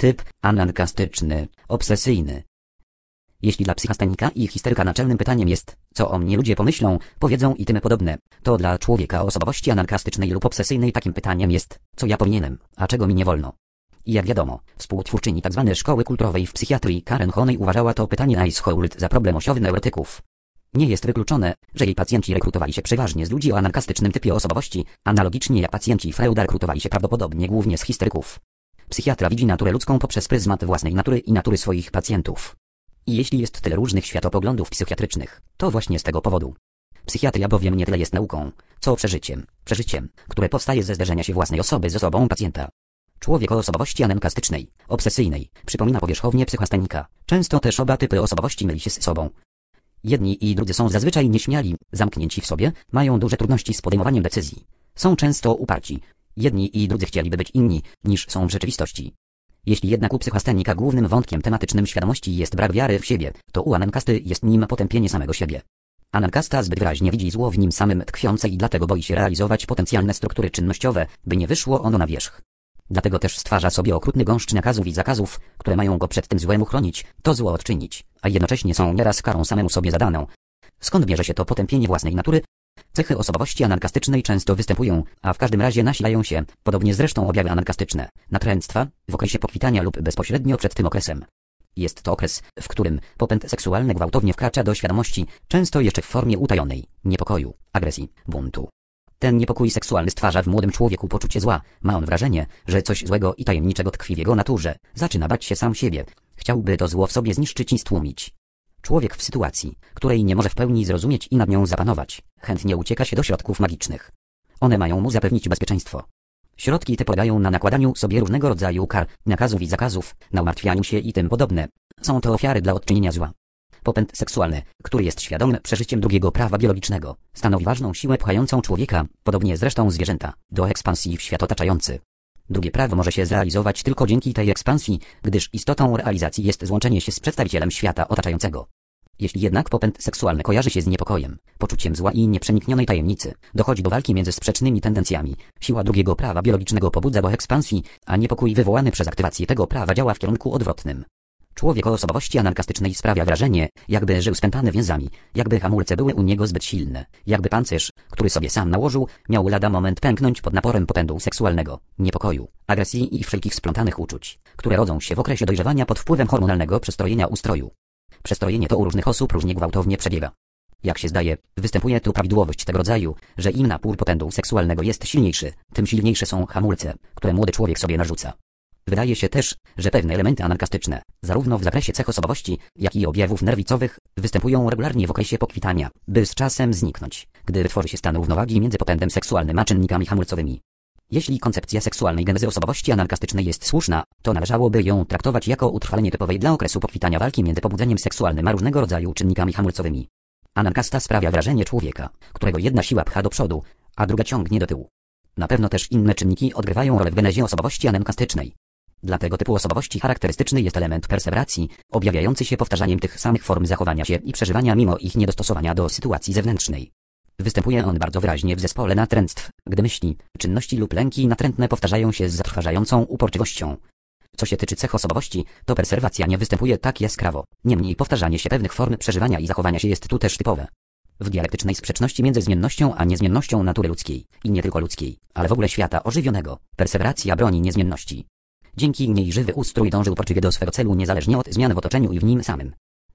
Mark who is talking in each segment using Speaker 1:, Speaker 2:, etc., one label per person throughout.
Speaker 1: Typ anankastyczny, obsesyjny. Jeśli dla psychastanika i histeryka naczelnym pytaniem jest, co o mnie ludzie pomyślą, powiedzą i tym podobne, to dla człowieka osobowości anankastycznej lub obsesyjnej takim pytaniem jest, co ja powinienem, a czego mi nie wolno. I jak wiadomo, współtwórczyni tzw. Tak szkoły kulturowej w psychiatrii Karen Honey uważała to pytanie Icehold za problem osiowy neurotyków. Nie jest wykluczone, że jej pacjenci rekrutowali się przeważnie z ludzi o anankastycznym typie osobowości, analogicznie jak pacjenci Freuda rekrutowali się prawdopodobnie głównie z histeryków. Psychiatra widzi naturę ludzką poprzez pryzmat własnej natury i natury swoich pacjentów. I jeśli jest tyle różnych światopoglądów psychiatrycznych, to właśnie z tego powodu. Psychiatria bowiem nie tyle jest nauką, co przeżyciem, przeżyciem, które powstaje ze zderzenia się własnej osoby z osobą pacjenta. Człowiek o osobowości anenkastycznej, obsesyjnej, przypomina powierzchownie psychastanika. Często też oba typy osobowości myli się z sobą. Jedni i drudzy są zazwyczaj nieśmiali, zamknięci w sobie, mają duże trudności z podejmowaniem decyzji. Są często uparci. Jedni i drudzy chcieliby być inni, niż są w rzeczywistości. Jeśli jednak u psychastanika głównym wątkiem tematycznym świadomości jest brak wiary w siebie, to u anenkasty jest nim potępienie samego siebie. Anenkasta zbyt wyraźnie widzi zło w nim samym tkwiące i dlatego boi się realizować potencjalne struktury czynnościowe, by nie wyszło ono na wierzch. Dlatego też stwarza sobie okrutny gąszcz nakazów i zakazów, które mają go przed tym złem uchronić, to zło odczynić, a jednocześnie są nieraz karą samemu sobie zadaną. Skąd bierze się to potępienie własnej natury? Cechy osobowości anarkastycznej często występują, a w każdym razie nasilają się, podobnie zresztą objawy anarkastyczne, natręctwa, w okresie pokwitania lub bezpośrednio przed tym okresem. Jest to okres, w którym popęd seksualny gwałtownie wkracza do świadomości, często jeszcze w formie utajonej, niepokoju, agresji, buntu. Ten niepokój seksualny stwarza w młodym człowieku poczucie zła. Ma on wrażenie, że coś złego i tajemniczego tkwi w jego naturze. Zaczyna bać się sam siebie. Chciałby to zło w sobie zniszczyć i stłumić. Człowiek w sytuacji, której nie może w pełni zrozumieć i nad nią zapanować, chętnie ucieka się do środków magicznych. One mają mu zapewnić bezpieczeństwo. Środki te polegają na nakładaniu sobie różnego rodzaju kar, nakazów i zakazów, na umartwianiu się i tym podobne. Są to ofiary dla odczynienia zła. Popęd seksualny, który jest świadomym przeżyciem drugiego prawa biologicznego, stanowi ważną siłę pchającą człowieka, podobnie zresztą zwierzęta, do ekspansji w świat otaczający. Drugie prawo może się zrealizować tylko dzięki tej ekspansji, gdyż istotą realizacji jest złączenie się z przedstawicielem świata otaczającego. Jeśli jednak popęd seksualny kojarzy się z niepokojem, poczuciem zła i nieprzeniknionej tajemnicy, dochodzi do walki między sprzecznymi tendencjami. Siła drugiego prawa biologicznego pobudza do ekspansji, a niepokój wywołany przez aktywację tego prawa działa w kierunku odwrotnym. Człowiek o osobowości anarkastycznej sprawia wrażenie, jakby żył spętany więzami, jakby hamulce były u niego zbyt silne, jakby pancerz, który sobie sam nałożył, miał lada moment pęknąć pod naporem popędu seksualnego, niepokoju, agresji i wszelkich splątanych uczuć, które rodzą się w okresie dojrzewania pod wpływem hormonalnego przestrojenia ustroju. Przestrojenie to u różnych osób różnie gwałtownie przebiega. Jak się zdaje, występuje tu prawidłowość tego rodzaju, że im napór popędu seksualnego jest silniejszy, tym silniejsze są hamulce, które młody człowiek sobie narzuca. Wydaje się też, że pewne elementy anarkastyczne, zarówno w zakresie cech osobowości, jak i objawów nerwicowych, występują regularnie w okresie pokwitania, by z czasem zniknąć, gdy wytworzy się stan równowagi między popędem seksualnym a czynnikami hamulcowymi. Jeśli koncepcja seksualnej genezy osobowości anarkastycznej jest słuszna, to należałoby ją traktować jako utrwalenie typowej dla okresu pokwitania walki między pobudzeniem seksualnym a różnego rodzaju czynnikami hamulcowymi. Anarkasta sprawia wrażenie człowieka, którego jedna siła pcha do przodu, a druga ciągnie do tyłu. Na pewno też inne czynniki odgrywają rolę w genezie osobowości anarkastycznej. Dla tego typu osobowości charakterystyczny jest element perseweracji, objawiający się powtarzaniem tych samych form zachowania się i przeżywania mimo ich niedostosowania do sytuacji zewnętrznej. Występuje on bardzo wyraźnie w zespole natręctw, gdy myśli, czynności lub lęki natrętne powtarzają się z zatrważającą uporczywością. Co się tyczy cech osobowości, to perserwacja nie występuje tak jaskrawo, niemniej powtarzanie się pewnych form przeżywania i zachowania się jest tu też typowe. W dialektycznej sprzeczności między zmiennością a niezmiennością natury ludzkiej, i nie tylko ludzkiej, ale w ogóle świata ożywionego, perseweracja broni niezmienności. Dzięki niej żywy ustrój dąży uporczywie do swego celu niezależnie od zmian w otoczeniu i w nim samym.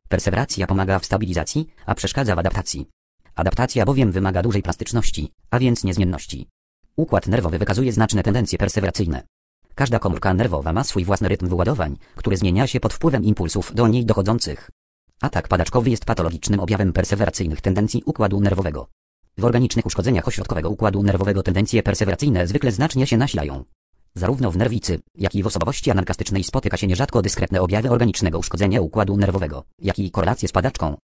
Speaker 1: Perseweracja pomaga w stabilizacji, a przeszkadza w adaptacji. Adaptacja bowiem wymaga dużej plastyczności, a więc niezmienności. Układ nerwowy wykazuje znaczne tendencje perseweracyjne. Każda komórka nerwowa ma swój własny rytm wyładowań, który zmienia się pod wpływem impulsów do niej dochodzących. Atak padaczkowy jest patologicznym objawem perseweracyjnych tendencji układu nerwowego. W organicznych uszkodzeniach ośrodkowego układu nerwowego tendencje perseweracyjne zwykle znacznie się nasilają. Zarówno w nerwicy, jak i w osobowości anarkastycznej spotyka się nierzadko dyskretne objawy organicznego uszkodzenia układu nerwowego, jak i korelacje z padaczką.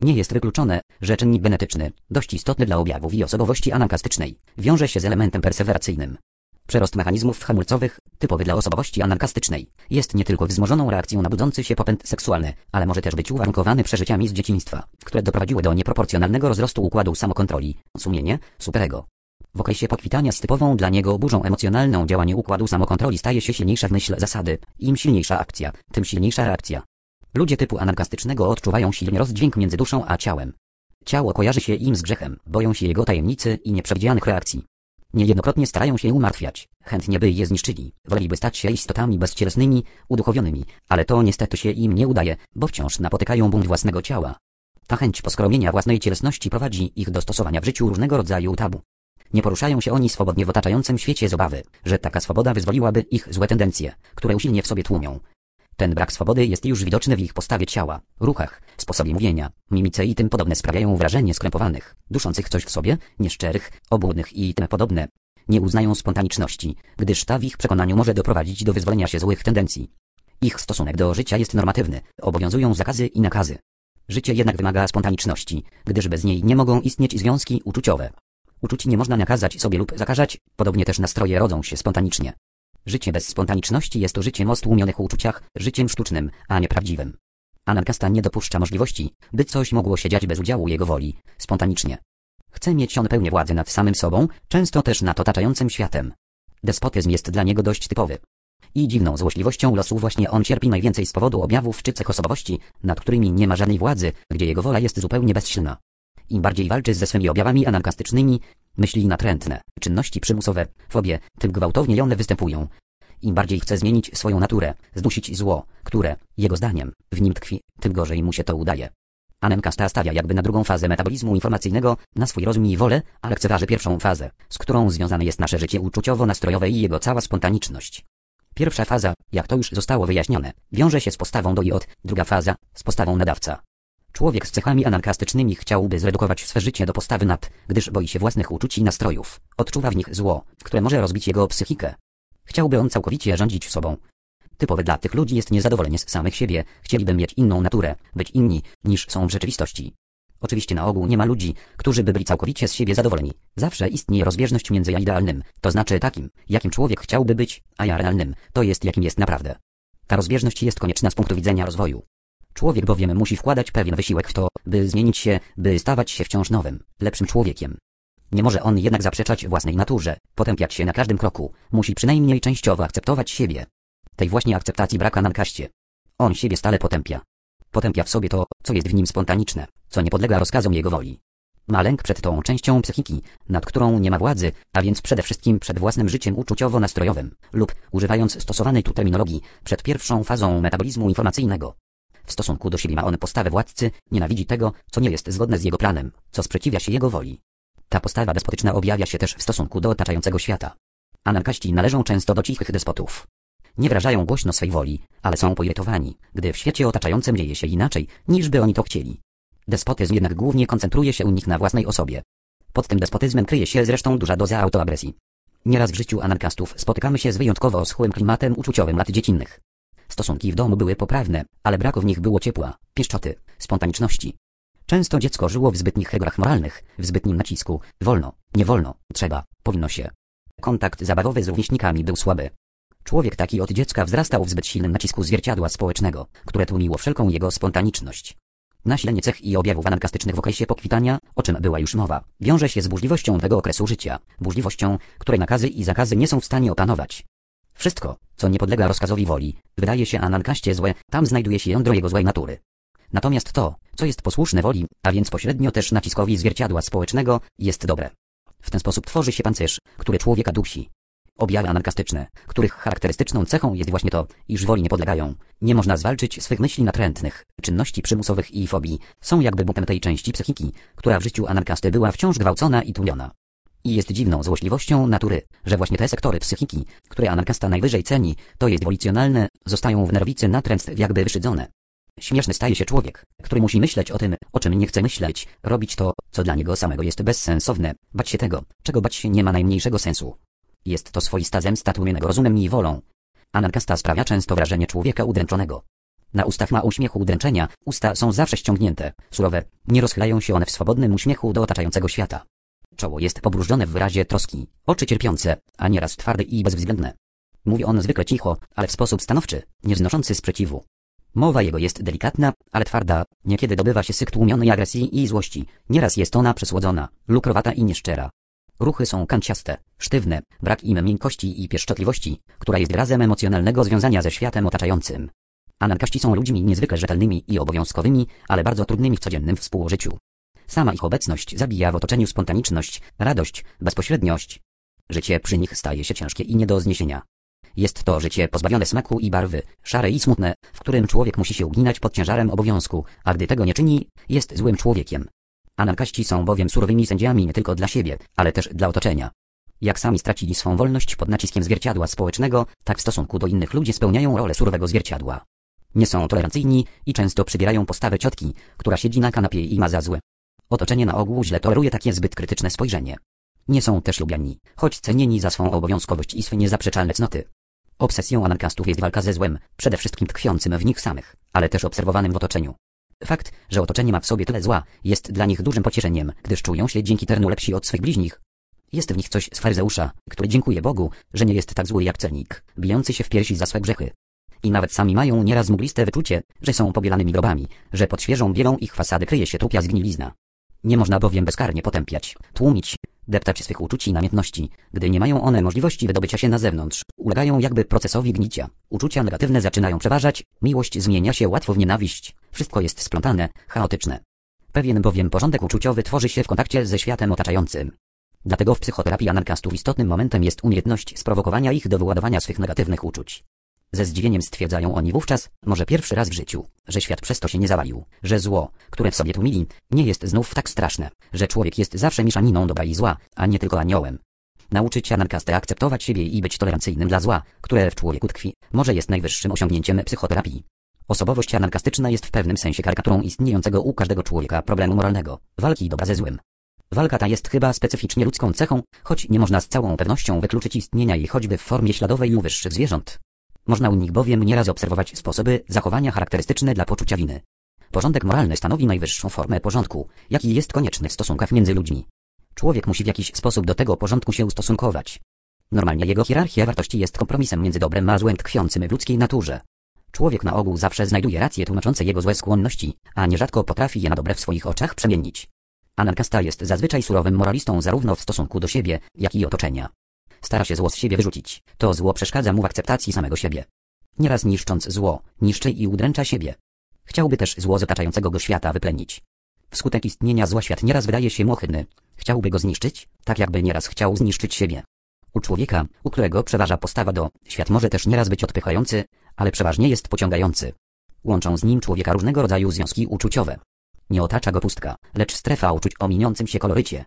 Speaker 1: Nie jest wykluczone, że czynnik genetyczny, dość istotny dla objawów i osobowości anarkastycznej, wiąże się z elementem perseweracyjnym. Przerost mechanizmów hamulcowych, typowy dla osobowości anarkastycznej, jest nie tylko wzmożoną reakcją na budzący się popęd seksualny, ale może też być uwarunkowany przeżyciami z dzieciństwa, które doprowadziły do nieproporcjonalnego rozrostu układu samokontroli, sumienie, superego. W okresie pokwitania z typową dla niego burzą emocjonalną działanie układu samokontroli staje się silniejsza w myśl zasady. Im silniejsza akcja, tym silniejsza reakcja. Ludzie typu anarkastycznego odczuwają silny rozdźwięk między duszą a ciałem. Ciało kojarzy się im z grzechem, boją się jego tajemnicy i nieprzewidzianych reakcji. Niejednokrotnie starają się umartwiać, chętnie by je zniszczyli, woleliby stać się istotami bezcielesnymi, uduchowionymi, ale to niestety się im nie udaje, bo wciąż napotykają bunt własnego ciała. Ta chęć poskromienia własnej cielesności prowadzi ich do stosowania w życiu różnego rodzaju tabu. Nie poruszają się oni swobodnie w otaczającym świecie z obawy, że taka swoboda wyzwoliłaby ich złe tendencje, które usilnie w sobie tłumią. Ten brak swobody jest już widoczny w ich postawie ciała, ruchach, sposobie mówienia, mimice i tym podobne sprawiają wrażenie skrępowanych, duszących coś w sobie, nieszczerych, obłudnych i tym podobne. Nie uznają spontaniczności, gdyż ta w ich przekonaniu może doprowadzić do wyzwolenia się złych tendencji. Ich stosunek do życia jest normatywny, obowiązują zakazy i nakazy. Życie jednak wymaga spontaniczności, gdyż bez niej nie mogą istnieć związki uczuciowe. Uczuć nie można nakazać sobie lub zakażać, podobnie też nastroje rodzą się spontanicznie. Życie bez spontaniczności jest to życiem o stłumionych uczuciach, życiem sztucznym, a nie prawdziwym. Anarkasta nie dopuszcza możliwości, by coś mogło się dziać bez udziału jego woli, spontanicznie. Chce mieć on pełnię władzy nad samym sobą, często też nad otaczającym światem. Despotyzm jest dla niego dość typowy. I dziwną złośliwością losu właśnie on cierpi najwięcej z powodu objawów czy cech osobowości, nad którymi nie ma żadnej władzy, gdzie jego wola jest zupełnie bezsilna. Im bardziej walczy ze swymi objawami anarkastycznymi, myśli natrętne, czynności przymusowe, fobie, tym gwałtowniej one występują. Im bardziej chce zmienić swoją naturę, zdusić zło, które, jego zdaniem, w nim tkwi, tym gorzej mu się to udaje. Anenkasta stawia jakby na drugą fazę metabolizmu informacyjnego, na swój rozum i wolę, a lekceważy pierwszą fazę, z którą związane jest nasze życie uczuciowo-nastrojowe i jego cała spontaniczność. Pierwsza faza, jak to już zostało wyjaśnione, wiąże się z postawą do i od, druga faza, z postawą nadawca. Człowiek z cechami anarkastycznymi chciałby zredukować swe życie do postawy nad, gdyż boi się własnych uczuć i nastrojów. Odczuwa w nich zło, które może rozbić jego psychikę. Chciałby on całkowicie rządzić sobą. Typowe dla tych ludzi jest niezadowolenie z samych siebie, chcieliby mieć inną naturę, być inni, niż są w rzeczywistości. Oczywiście na ogół nie ma ludzi, którzy by byli całkowicie z siebie zadowoleni. Zawsze istnieje rozbieżność między ja idealnym, to znaczy takim, jakim człowiek chciałby być, a ja realnym, to jest jakim jest naprawdę. Ta rozbieżność jest konieczna z punktu widzenia rozwoju. Człowiek bowiem musi wkładać pewien wysiłek w to, by zmienić się, by stawać się wciąż nowym, lepszym człowiekiem. Nie może on jednak zaprzeczać własnej naturze, potępiać się na każdym kroku, musi przynajmniej częściowo akceptować siebie. Tej właśnie akceptacji braka na kaście. On siebie stale potępia. Potępia w sobie to, co jest w nim spontaniczne, co nie podlega rozkazom jego woli. Ma lęk przed tą częścią psychiki, nad którą nie ma władzy, a więc przede wszystkim przed własnym życiem uczuciowo-nastrojowym, lub, używając stosowanej tu terminologii, przed pierwszą fazą metabolizmu informacyjnego. W stosunku do siebie ma on postawę władcy, nienawidzi tego, co nie jest zgodne z jego planem, co sprzeciwia się jego woli. Ta postawa despotyczna objawia się też w stosunku do otaczającego świata. Anarkaści należą często do cichych despotów. Nie wyrażają głośno swej woli, ale są poirytowani, gdy w świecie otaczającym dzieje się inaczej, niż by oni to chcieli. Despotyzm jednak głównie koncentruje się u nich na własnej osobie. Pod tym despotyzmem kryje się zresztą duża doza autoagresji. Nieraz w życiu anarkastów spotykamy się z wyjątkowo oschłym klimatem uczuciowym lat dziecinnych. Stosunki w domu były poprawne, ale braku w nich było ciepła, pieszczoty, spontaniczności. Często dziecko żyło w zbytnich regrach moralnych, w zbytnim nacisku, wolno, nie wolno, trzeba, powinno się. Kontakt zabawowy z rówieśnikami był słaby. Człowiek taki od dziecka wzrastał w zbyt silnym nacisku zwierciadła społecznego, które tłumiło wszelką jego spontaniczność. Nasilenie cech i objawów anarkastycznych w okresie pokwitania, o czym była już mowa, wiąże się z burzliwością tego okresu życia, burzliwością, której nakazy i zakazy nie są w stanie opanować. Wszystko, co nie podlega rozkazowi woli, wydaje się anarkaście złe, tam znajduje się jądro jego złej natury. Natomiast to, co jest posłuszne woli, a więc pośrednio też naciskowi zwierciadła społecznego, jest dobre. W ten sposób tworzy się pancerz, który człowieka dusi. Objawy anarkastyczne, których charakterystyczną cechą jest właśnie to, iż woli nie podlegają. Nie można zwalczyć swych myśli natrętnych, czynności przymusowych i fobii, są jakby butem tej części psychiki, która w życiu anarkasty była wciąż gwałcona i tłumiona. I jest dziwną złośliwością natury, że właśnie te sektory psychiki, które anarkasta najwyżej ceni, to jest wolicjonalne, zostają w nerwicy natręstw jakby wyszydzone. Śmieszny staje się człowiek, który musi myśleć o tym, o czym nie chce myśleć, robić to, co dla niego samego jest bezsensowne, bać się tego, czego bać się nie ma najmniejszego sensu. Jest to swoista zemsta tłumionego rozumem i wolą. Anarkasta sprawia często wrażenie człowieka udręczonego. Na ustach ma uśmiechu udręczenia, usta są zawsze ściągnięte, surowe, nie rozchylają się one w swobodnym uśmiechu do otaczającego świata. Czoło jest pobrużdżone w wyrazie troski, oczy cierpiące, a nieraz twarde i bezwzględne. Mówi on zwykle cicho, ale w sposób stanowczy, nie znoszący sprzeciwu. Mowa jego jest delikatna, ale twarda, niekiedy dobywa się syk tłumionej agresji i złości, nieraz jest ona przesłodzona, lukrowata i nieszczera. Ruchy są kanciaste, sztywne, brak im miękkości i pieszczotliwości, która jest wyrazem emocjonalnego związania ze światem otaczającym. Anarkaści są ludźmi niezwykle rzetelnymi i obowiązkowymi, ale bardzo trudnymi w codziennym współżyciu. Sama ich obecność zabija w otoczeniu spontaniczność, radość, bezpośredniość. Życie przy nich staje się ciężkie i nie do zniesienia. Jest to życie pozbawione smaku i barwy, szare i smutne, w którym człowiek musi się uginać pod ciężarem obowiązku, a gdy tego nie czyni, jest złym człowiekiem. Anarkaści są bowiem surowymi sędziami nie tylko dla siebie, ale też dla otoczenia. Jak sami stracili swą wolność pod naciskiem zwierciadła społecznego, tak w stosunku do innych ludzi spełniają rolę surowego zwierciadła. Nie są tolerancyjni i często przybierają postawę ciotki, która siedzi na kanapie i ma za złe. Otoczenie na ogół źle toleruje takie zbyt krytyczne spojrzenie. Nie są też lubiani, choć cenieni za swą obowiązkowość i swe niezaprzeczalne cnoty. Obsesją anarkastów jest walka ze złem, przede wszystkim tkwiącym w nich samych, ale też obserwowanym w otoczeniu. Fakt, że otoczenie ma w sobie tyle zła, jest dla nich dużym pocieszeniem, gdyż czują się dzięki ternu lepsi od swych bliźnich. Jest w nich coś z faryzeusza, który dziękuje Bogu, że nie jest tak zły jak celnik, bijący się w piersi za swe grzechy. I nawet sami mają nieraz mgliste wyczucie, że są pobielanymi grobami, że pod świeżą bielą ich fasady kryje się trupia zgnilizna. Nie można bowiem bezkarnie potępiać, tłumić, deptać swych uczuć i namiętności, gdy nie mają one możliwości wydobycia się na zewnątrz, ulegają jakby procesowi gnicia. Uczucia negatywne zaczynają przeważać, miłość zmienia się łatwo w nienawiść, wszystko jest splątane, chaotyczne. Pewien bowiem porządek uczuciowy tworzy się w kontakcie ze światem otaczającym. Dlatego w psychoterapii anarkastów istotnym momentem jest umiejętność sprowokowania ich do wyładowania swych negatywnych uczuć. Ze zdziwieniem stwierdzają oni wówczas, może pierwszy raz w życiu, że świat przez to się nie zawalił, że zło, które w sobie tłumili, nie jest znów tak straszne, że człowiek jest zawsze mieszaniną dobra i zła, a nie tylko aniołem. Nauczyć anarkastę akceptować siebie i być tolerancyjnym dla zła, które w człowieku tkwi, może jest najwyższym osiągnięciem psychoterapii. Osobowość anarkastyczna jest w pewnym sensie karykaturą istniejącego u każdego człowieka problemu moralnego, walki dobra ze złem. Walka ta jest chyba specyficznie ludzką cechą, choć nie można z całą pewnością wykluczyć istnienia jej choćby w formie śladowej u wyższych zwierząt. Można u nich bowiem nieraz obserwować sposoby zachowania charakterystyczne dla poczucia winy. Porządek moralny stanowi najwyższą formę porządku, jaki jest konieczny w stosunkach między ludźmi. Człowiek musi w jakiś sposób do tego porządku się ustosunkować. Normalnie jego hierarchia wartości jest kompromisem między dobrem a złem tkwiącym w ludzkiej naturze. Człowiek na ogół zawsze znajduje racje tłumaczące jego złe skłonności, a nierzadko potrafi je na dobre w swoich oczach przemienić. Anarkasta jest zazwyczaj surowym moralistą zarówno w stosunku do siebie, jak i otoczenia. Stara się zło z siebie wyrzucić. To zło przeszkadza mu w akceptacji samego siebie. Nieraz niszcząc zło, niszczy i udręcza siebie. Chciałby też zło z otaczającego go świata wyplenić. Wskutek istnienia zła świat nieraz wydaje się mohydny. Chciałby go zniszczyć, tak jakby nieraz chciał zniszczyć siebie. U człowieka, u którego przeważa postawa do, świat może też nieraz być odpychający, ale przeważnie jest pociągający. Łączą z nim człowieka różnego rodzaju związki uczuciowe. Nie otacza go pustka, lecz strefa uczuć o miniącym się kolorycie.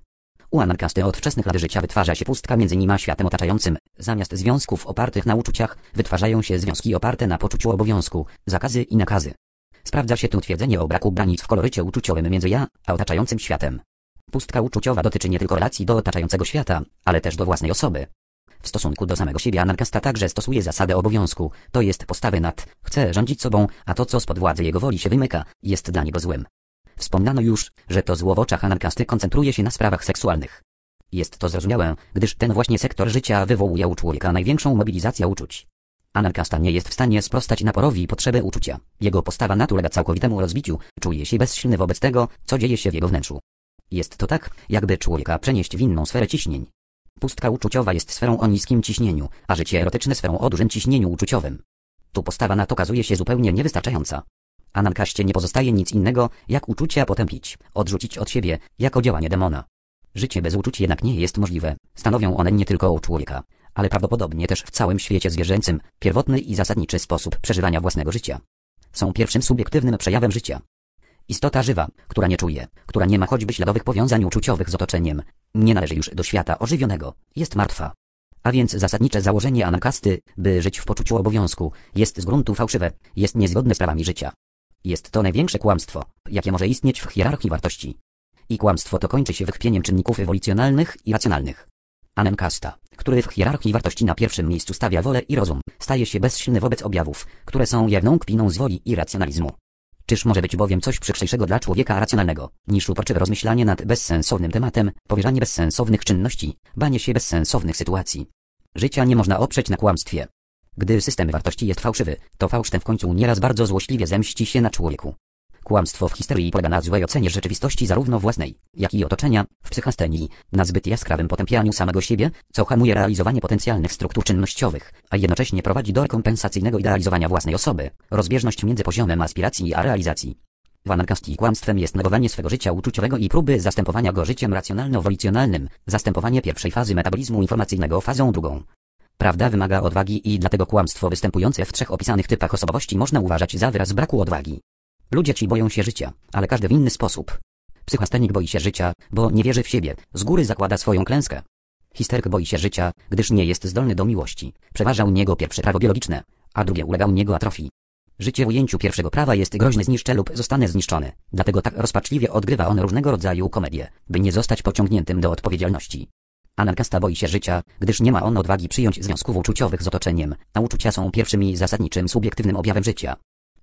Speaker 1: U anarkasty od wczesnych lat życia wytwarza się pustka między nim a światem otaczającym. Zamiast związków opartych na uczuciach, wytwarzają się związki oparte na poczuciu obowiązku, zakazy i nakazy. Sprawdza się tu twierdzenie o braku granic w kolorycie uczuciowym między ja a otaczającym światem. Pustka uczuciowa dotyczy nie tylko relacji do otaczającego świata, ale też do własnej osoby. W stosunku do samego siebie anarkasta także stosuje zasadę obowiązku, to jest postawy nad, chce rządzić sobą, a to co spod władzy jego woli się wymyka, jest dla niego złym. Wspomniano już, że to zło w oczach anarkasty koncentruje się na sprawach seksualnych. Jest to zrozumiałe, gdyż ten właśnie sektor życia wywołuje u człowieka największą mobilizację uczuć. Anarkasta nie jest w stanie sprostać naporowi potrzeby uczucia. Jego postawa natu ulega całkowitemu rozbiciu, czuje się bezsilny wobec tego, co dzieje się w jego wnętrzu. Jest to tak, jakby człowieka przenieść w inną sferę ciśnień. Pustka uczuciowa jest sferą o niskim ciśnieniu, a życie erotyczne sferą o dużym ciśnieniu uczuciowym. Tu postawa na to okazuje się zupełnie niewystarczająca. A kaście nie pozostaje nic innego, jak uczucia potępić, odrzucić od siebie, jako działanie demona. Życie bez uczuć jednak nie jest możliwe. Stanowią one nie tylko u człowieka, ale prawdopodobnie też w całym świecie zwierzęcym, pierwotny i zasadniczy sposób przeżywania własnego życia. Są pierwszym subiektywnym przejawem życia. Istota żywa, która nie czuje, która nie ma choćby śladowych powiązań uczuciowych z otoczeniem, nie należy już do świata ożywionego, jest martwa. A więc zasadnicze założenie anarkasty, by żyć w poczuciu obowiązku, jest z gruntu fałszywe, jest niezgodne z prawami życia. Jest to największe kłamstwo, jakie może istnieć w hierarchii wartości. I kłamstwo to kończy się wychwieniem czynników ewolicjonalnych i racjonalnych. Anenkasta, który w hierarchii wartości na pierwszym miejscu stawia wolę i rozum, staje się bezsilny wobec objawów, które są jawną kpiną z woli i racjonalizmu. Czyż może być bowiem coś przykrzejszego dla człowieka racjonalnego, niż uporczywe rozmyślanie nad bezsensownym tematem, powierzanie bezsensownych czynności, banie się bezsensownych sytuacji. Życia nie można oprzeć na kłamstwie. Gdy system wartości jest fałszywy, to fałsz ten w końcu nieraz bardzo złośliwie zemści się na człowieku. Kłamstwo w historii polega na złej ocenie rzeczywistości zarówno własnej, jak i otoczenia, w psychastenii, na zbyt jaskrawym potępianiu samego siebie, co hamuje realizowanie potencjalnych struktur czynnościowych, a jednocześnie prowadzi do rekompensacyjnego idealizowania własnej osoby, rozbieżność między poziomem aspiracji a realizacji. W anarkastii kłamstwem jest negowanie swego życia uczuciowego i próby zastępowania go życiem racjonalno-wolicjonalnym, zastępowanie pierwszej fazy metabolizmu informacyjnego fazą drugą. Prawda wymaga odwagi i dlatego kłamstwo występujące w trzech opisanych typach osobowości można uważać za wyraz braku odwagi. Ludzie ci boją się życia, ale każdy w inny sposób. Psychastenik boi się życia, bo nie wierzy w siebie, z góry zakłada swoją klęskę. Histeryk boi się życia, gdyż nie jest zdolny do miłości. Przeważa u niego pierwsze prawo biologiczne, a drugie ulega u niego atrofii. Życie w ujęciu pierwszego prawa jest groźne zniszczę lub zostanę zniszczony. Dlatego tak rozpaczliwie odgrywa on różnego rodzaju komedie, by nie zostać pociągniętym do odpowiedzialności. Anarkasta boi się życia, gdyż nie ma on odwagi przyjąć związków uczuciowych z otoczeniem, a uczucia są pierwszym i zasadniczym subiektywnym objawem życia.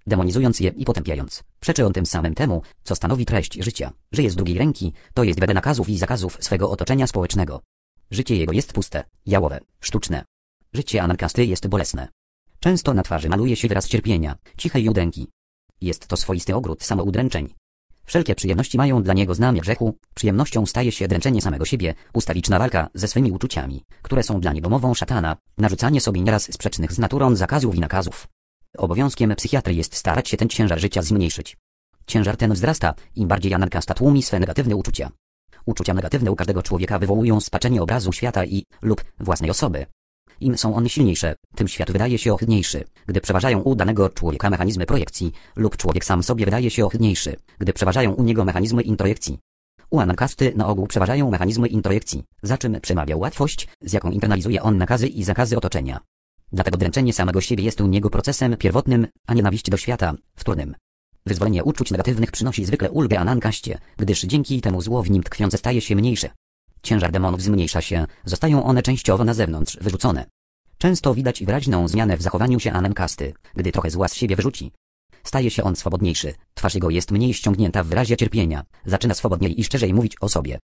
Speaker 1: Demonizując je i potępiając, przeczy on tym samym temu, co stanowi treść życia. Żyje z drugiej ręki, to jest wedle nakazów i zakazów swego otoczenia społecznego. Życie jego jest puste, jałowe, sztuczne. Życie anarkasty jest bolesne. Często na twarzy maluje się wyraz cierpienia, cichej udręki. Jest to swoisty ogród samoudręczeń. Wszelkie przyjemności mają dla niego znamię grzechu, przyjemnością staje się dręczenie samego siebie, ustawiczna walka ze swymi uczuciami, które są dla niego mową szatana, narzucanie sobie nieraz sprzecznych z naturą zakazów i nakazów. Obowiązkiem psychiatry jest starać się ten ciężar życia zmniejszyć. Ciężar ten wzrasta, im bardziej anarkasta tłumi swe negatywne uczucia. Uczucia negatywne u każdego człowieka wywołują spaczenie obrazu świata i lub własnej osoby. Im są one silniejsze, tym świat wydaje się ohydniejszy, gdy przeważają u danego człowieka mechanizmy projekcji, lub człowiek sam sobie wydaje się ohydniejszy, gdy przeważają u niego mechanizmy introjekcji. U anarkasty na ogół przeważają mechanizmy introjekcji, za czym przemawia łatwość, z jaką internalizuje on nakazy i zakazy otoczenia. Dlatego dręczenie samego siebie jest u niego procesem pierwotnym, a nienawiść do świata, wtórnym. Wyzwolenie uczuć negatywnych przynosi zwykle ulgę anankaście, gdyż dzięki temu zło w nim tkwiące staje się mniejsze. Ciężar demonów zmniejsza się, zostają one częściowo na zewnątrz wyrzucone. Często widać wyraźną zmianę w zachowaniu się anankasty, gdy trochę zła z siebie wyrzuci. Staje się on swobodniejszy, twarz jego jest mniej ściągnięta w wyrazie cierpienia, zaczyna swobodniej i szczerzej mówić o sobie.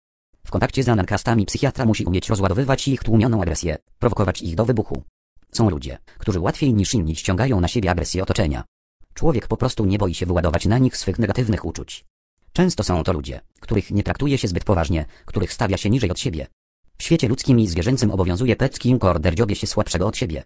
Speaker 1: W kontakcie z anankastami psychiatra musi umieć rozładowywać ich tłumioną agresję, prowokować ich do wybuchu. Są ludzie, którzy łatwiej niż inni ściągają na siebie agresję otoczenia. Człowiek po prostu nie boi się wyładować na nich swych negatywnych uczuć. Często są to ludzie, których nie traktuje się zbyt poważnie, których stawia się niżej od siebie. W świecie ludzkim i zwierzęcym obowiązuje pecki korder dziobie się słabszego od siebie.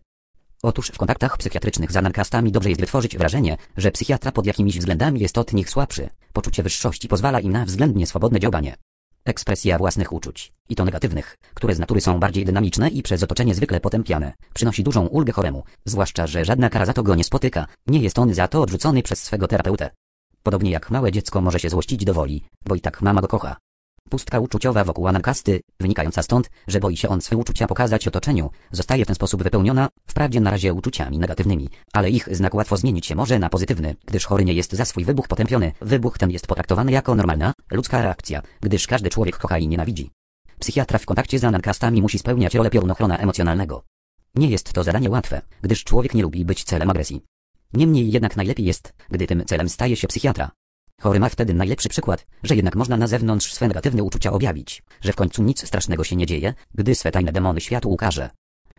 Speaker 1: Otóż w kontaktach psychiatrycznych z anarkastami dobrze jest wytworzyć wrażenie, że psychiatra pod jakimiś względami jest od nich słabszy. Poczucie wyższości pozwala im na względnie swobodne dziobanie. Ekspresja własnych uczuć, i to negatywnych, które z natury są bardziej dynamiczne i przez otoczenie zwykle potępiane, przynosi dużą ulgę choremu, zwłaszcza, że żadna kara za to go nie spotyka, nie jest on za to odrzucony przez swego terapeutę. Podobnie jak małe dziecko może się złościć do woli, bo i tak mama go kocha. Pustka uczuciowa wokół anarkasty, wynikająca stąd, że boi się on swe uczucia pokazać otoczeniu, zostaje w ten sposób wypełniona, wprawdzie na razie uczuciami negatywnymi, ale ich znak łatwo zmienić się może na pozytywny, gdyż chory nie jest za swój wybuch potępiony. Wybuch ten jest potraktowany jako normalna, ludzka reakcja, gdyż każdy człowiek kocha i nienawidzi. Psychiatra w kontakcie z anarkastami musi spełniać rolę piorunochrona emocjonalnego. Nie jest to zadanie łatwe, gdyż człowiek nie lubi być celem agresji. Niemniej jednak najlepiej jest, gdy tym celem staje się psychiatra. Chory ma wtedy najlepszy przykład, że jednak można na zewnątrz swe negatywne uczucia objawić, że w końcu nic strasznego się nie dzieje, gdy swe tajne demony światu ukaże.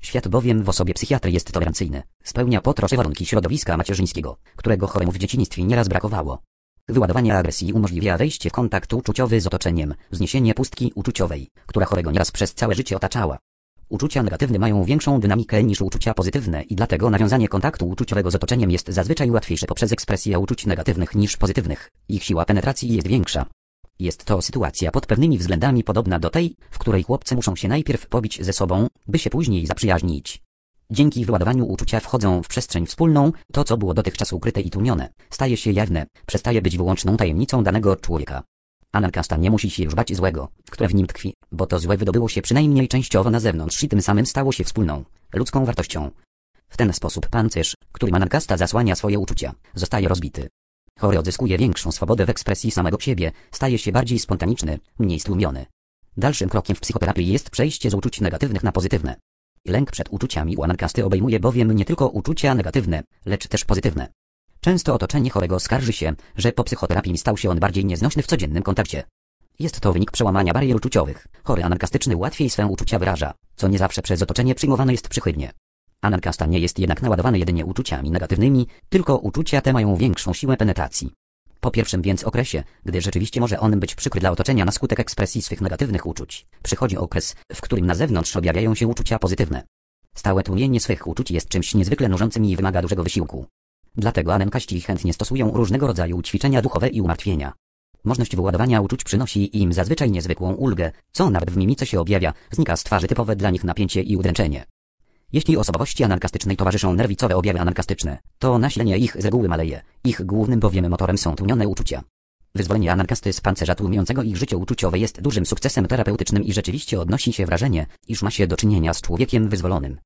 Speaker 1: Świat bowiem w osobie psychiatry jest tolerancyjny, spełnia po trosze warunki środowiska macierzyńskiego, którego choremu w dzieciństwie nieraz brakowało. Wyładowanie agresji umożliwia wejście w kontakt uczuciowy z otoczeniem, zniesienie pustki uczuciowej, która chorego nieraz przez całe życie otaczała. Uczucia negatywne mają większą dynamikę niż uczucia pozytywne i dlatego nawiązanie kontaktu uczuciowego z otoczeniem jest zazwyczaj łatwiejsze poprzez ekspresję uczuć negatywnych niż pozytywnych. Ich siła penetracji jest większa. Jest to sytuacja pod pewnymi względami podobna do tej, w której chłopcy muszą się najpierw pobić ze sobą, by się później zaprzyjaźnić. Dzięki wyładowaniu uczucia wchodzą w przestrzeń wspólną, to co było dotychczas ukryte i tłumione, staje się jawne, przestaje być wyłączną tajemnicą danego człowieka. Anarkasta nie musi się już bać złego, które w nim tkwi, bo to złe wydobyło się przynajmniej częściowo na zewnątrz i tym samym stało się wspólną, ludzką wartością. W ten sposób pancerz, którym anarkasta zasłania swoje uczucia, zostaje rozbity. Chory odzyskuje większą swobodę w ekspresji samego siebie, staje się bardziej spontaniczny, mniej stłumiony. Dalszym krokiem w psychoterapii jest przejście z uczuć negatywnych na pozytywne. Lęk przed uczuciami u anarkasty obejmuje bowiem nie tylko uczucia negatywne, lecz też pozytywne. Często otoczenie chorego skarży się, że po psychoterapii stał się on bardziej nieznośny w codziennym kontakcie. Jest to wynik przełamania barier uczuciowych. Chory anarkastyczny łatwiej swę uczucia wyraża, co nie zawsze przez otoczenie przyjmowane jest przychylnie. Anarkasta nie jest jednak naładowany jedynie uczuciami negatywnymi, tylko uczucia te mają większą siłę penetracji. Po pierwszym więc okresie, gdy rzeczywiście może on być przykry dla otoczenia na skutek ekspresji swych negatywnych uczuć, przychodzi okres, w którym na zewnątrz objawiają się uczucia pozytywne. Stałe tłumienie swych uczuć jest czymś niezwykle nużącym i wymaga dużego wysiłku. Dlatego anenkaści chętnie stosują różnego rodzaju ćwiczenia duchowe i umartwienia. Możność wyładowania uczuć przynosi im zazwyczaj niezwykłą ulgę, co nawet w mimice się objawia, znika z twarzy typowe dla nich napięcie i udręczenie. Jeśli osobowości anarkastycznej towarzyszą nerwicowe objawy anarkastyczne, to nasilenie ich z reguły maleje. Ich głównym bowiem motorem są tłumione uczucia. Wyzwolenie anarkasty z pancerza tłumiącego ich życie uczuciowe jest dużym sukcesem terapeutycznym i rzeczywiście odnosi się wrażenie, iż ma się do czynienia z człowiekiem wyzwolonym.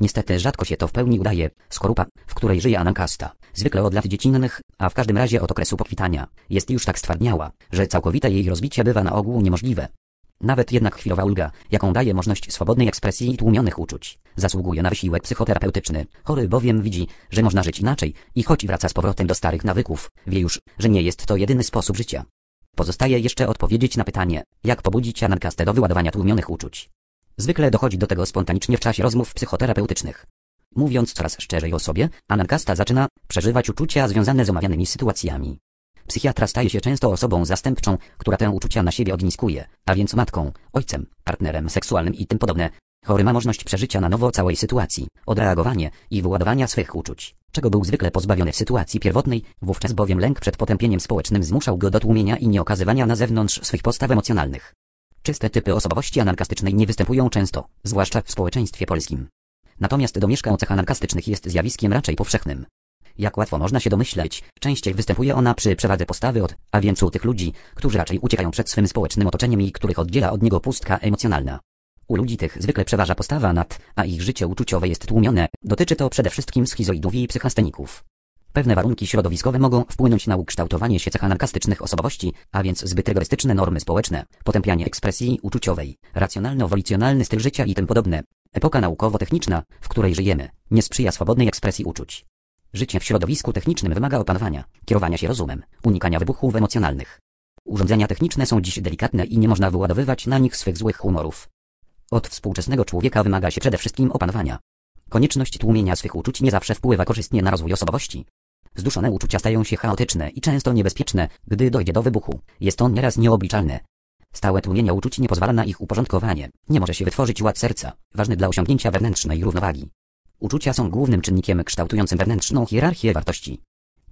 Speaker 1: Niestety rzadko się to w pełni udaje. Skorupa, w której żyje anankasta, zwykle od lat dziecinnych, a w każdym razie od okresu pokwitania, jest już tak stwardniała, że całkowite jej rozbicie bywa na ogół niemożliwe. Nawet jednak chwilowa ulga, jaką daje możliwość swobodnej ekspresji i tłumionych uczuć, zasługuje na wysiłek psychoterapeutyczny. Chory bowiem widzi, że można żyć inaczej i choć wraca z powrotem do starych nawyków, wie już, że nie jest to jedyny sposób życia. Pozostaje jeszcze odpowiedzieć na pytanie, jak pobudzić anarkastę do wyładowania tłumionych uczuć. Zwykle dochodzi do tego spontanicznie w czasie rozmów psychoterapeutycznych. Mówiąc coraz szczerzej o sobie, anarkasta zaczyna przeżywać uczucia związane z omawianymi sytuacjami. Psychiatra staje się często osobą zastępczą, która tę uczucia na siebie ogniskuje, a więc matką, ojcem, partnerem seksualnym i tym podobne. Chory ma możliwość przeżycia na nowo całej sytuacji, odreagowanie i wyładowania swych uczuć, czego był zwykle pozbawiony w sytuacji pierwotnej, wówczas bowiem lęk przed potępieniem społecznym zmuszał go do tłumienia i nieokazywania na zewnątrz swych postaw emocjonalnych. Czyste typy osobowości anarkastycznej nie występują często, zwłaszcza w społeczeństwie polskim. Natomiast domieszka cech anarkastycznych jest zjawiskiem raczej powszechnym. Jak łatwo można się domyśleć, częściej występuje ona przy przewadze postawy od, a więc u tych ludzi, którzy raczej uciekają przed swym społecznym otoczeniem i których oddziela od niego pustka emocjonalna. U ludzi tych zwykle przeważa postawa nad, a ich życie uczuciowe jest tłumione. Dotyczy to przede wszystkim schizoidów i psychasteników. Pewne warunki środowiskowe mogą wpłynąć na ukształtowanie się cech anarkastycznych osobowości, a więc zbyt rygorystyczne normy społeczne, potępianie ekspresji uczuciowej, racjonalno-wolicjonalny styl życia i tym podobne. Epoka naukowo-techniczna, w której żyjemy, nie sprzyja swobodnej ekspresji uczuć. Życie w środowisku technicznym wymaga opanowania, kierowania się rozumem, unikania wybuchów emocjonalnych. Urządzenia techniczne są dziś delikatne i nie można wyładowywać na nich swych złych humorów. Od współczesnego człowieka wymaga się przede wszystkim opanowania. Konieczność tłumienia swych uczuć nie zawsze wpływa korzystnie na rozwój osobowości. Zduszone uczucia stają się chaotyczne i często niebezpieczne, gdy dojdzie do wybuchu. Jest on nieraz nieobliczalne. Stałe tłumienie uczuć nie pozwala na ich uporządkowanie. Nie może się wytworzyć ład serca, ważny dla osiągnięcia wewnętrznej równowagi. Uczucia są głównym czynnikiem kształtującym wewnętrzną hierarchię wartości.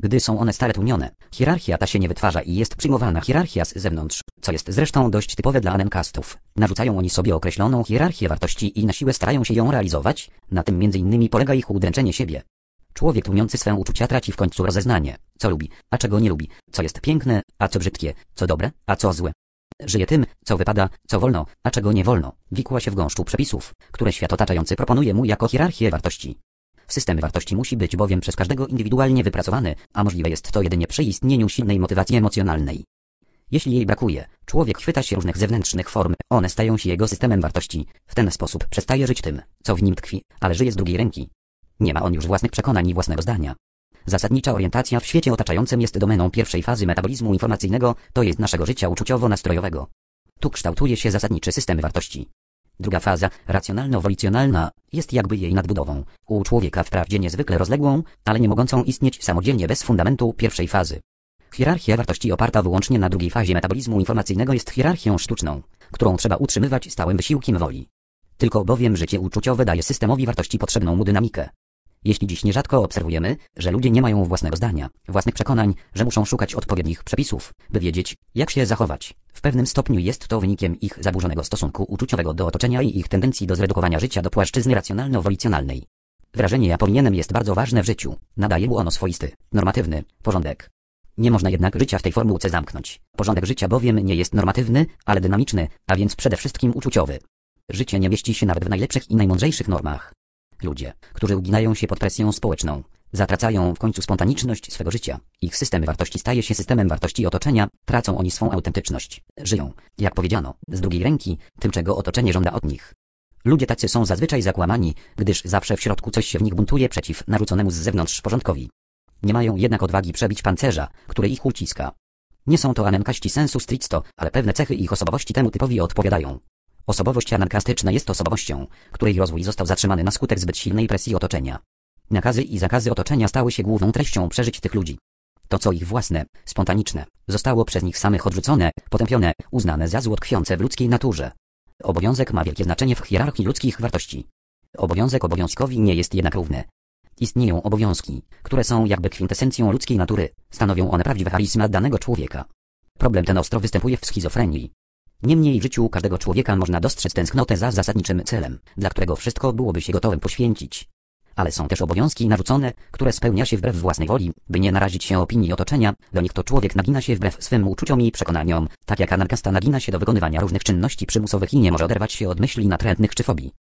Speaker 1: Gdy są one stale tłumione, hierarchia ta się nie wytwarza i jest przyjmowana hierarchia z zewnątrz, co jest zresztą dość typowe dla anenkastów. Narzucają oni sobie określoną hierarchię wartości i na siłę starają się ją realizować, na tym innymi polega ich udręczenie siebie. Człowiek tłumiący swe uczucia traci w końcu rozeznanie, co lubi, a czego nie lubi, co jest piękne, a co brzydkie, co dobre, a co złe. Żyje tym, co wypada, co wolno, a czego nie wolno. Wikła się w gąszczu przepisów, które świat otaczający proponuje mu jako hierarchię wartości. System wartości musi być bowiem przez każdego indywidualnie wypracowany, a możliwe jest to jedynie przy istnieniu silnej motywacji emocjonalnej. Jeśli jej brakuje, człowiek chwyta się różnych zewnętrznych form, one stają się jego systemem wartości. W ten sposób przestaje żyć tym, co w nim tkwi, ale żyje z drugiej ręki. Nie ma on już własnych przekonań i własnego zdania. Zasadnicza orientacja w świecie otaczającym jest domeną pierwszej fazy metabolizmu informacyjnego, to jest naszego życia uczuciowo-nastrojowego. Tu kształtuje się zasadniczy system wartości. Druga faza, racjonalno-wolicjonalna, jest jakby jej nadbudową, u człowieka wprawdzie niezwykle rozległą, ale nie mogącą istnieć samodzielnie bez fundamentu pierwszej fazy. Hierarchia wartości oparta wyłącznie na drugiej fazie metabolizmu informacyjnego jest hierarchią sztuczną, którą trzeba utrzymywać stałym wysiłkiem woli. Tylko bowiem życie uczuciowe daje systemowi wartości potrzebną mu dynamikę. Jeśli dziś nierzadko obserwujemy, że ludzie nie mają własnego zdania, własnych przekonań, że muszą szukać odpowiednich przepisów, by wiedzieć, jak się zachować, w pewnym stopniu jest to wynikiem ich zaburzonego stosunku uczuciowego do otoczenia i ich tendencji do zredukowania życia do płaszczyzny racjonalno-wolicjonalnej. Wrażenie ja powinienem jest bardzo ważne w życiu, nadaje mu ono swoisty, normatywny, porządek. Nie można jednak życia w tej formułce zamknąć. Porządek życia bowiem nie jest normatywny, ale dynamiczny, a więc przede wszystkim uczuciowy. Życie nie mieści się nawet w najlepszych i najmądrzejszych normach. Ludzie, którzy uginają się pod presją społeczną, zatracają w końcu spontaniczność swego życia. Ich system wartości staje się systemem wartości otoczenia, tracą oni swą autentyczność. Żyją, jak powiedziano, z drugiej ręki, tym czego otoczenie żąda od nich. Ludzie tacy są zazwyczaj zakłamani, gdyż zawsze w środku coś się w nich buntuje przeciw narzuconemu z zewnątrz porządkowi. Nie mają jednak odwagi przebić pancerza, który ich uciska. Nie są to anenkaści sensu stricto, ale pewne cechy ich osobowości temu typowi odpowiadają. Osobowość anarkastyczna jest osobowością, której rozwój został zatrzymany na skutek zbyt silnej presji otoczenia. Nakazy i zakazy otoczenia stały się główną treścią przeżyć tych ludzi. To co ich własne, spontaniczne, zostało przez nich samych odrzucone, potępione, uznane za zło tkwiące w ludzkiej naturze. Obowiązek ma wielkie znaczenie w hierarchii ludzkich wartości. Obowiązek obowiązkowi nie jest jednak równy. Istnieją obowiązki, które są jakby kwintesencją ludzkiej natury, stanowią one prawdziwy charyzmat danego człowieka. Problem ten ostro występuje w schizofrenii. Niemniej w życiu każdego człowieka można dostrzec tęsknotę za zasadniczym celem, dla którego wszystko byłoby się gotowym poświęcić. Ale są też obowiązki narzucone, które spełnia się wbrew własnej woli, by nie narazić się opinii otoczenia, do nich to człowiek nagina się wbrew swym uczuciom i przekonaniom, tak jak anarkasta nagina się do wykonywania różnych czynności przymusowych i nie może oderwać się od myśli natrętnych czy fobii.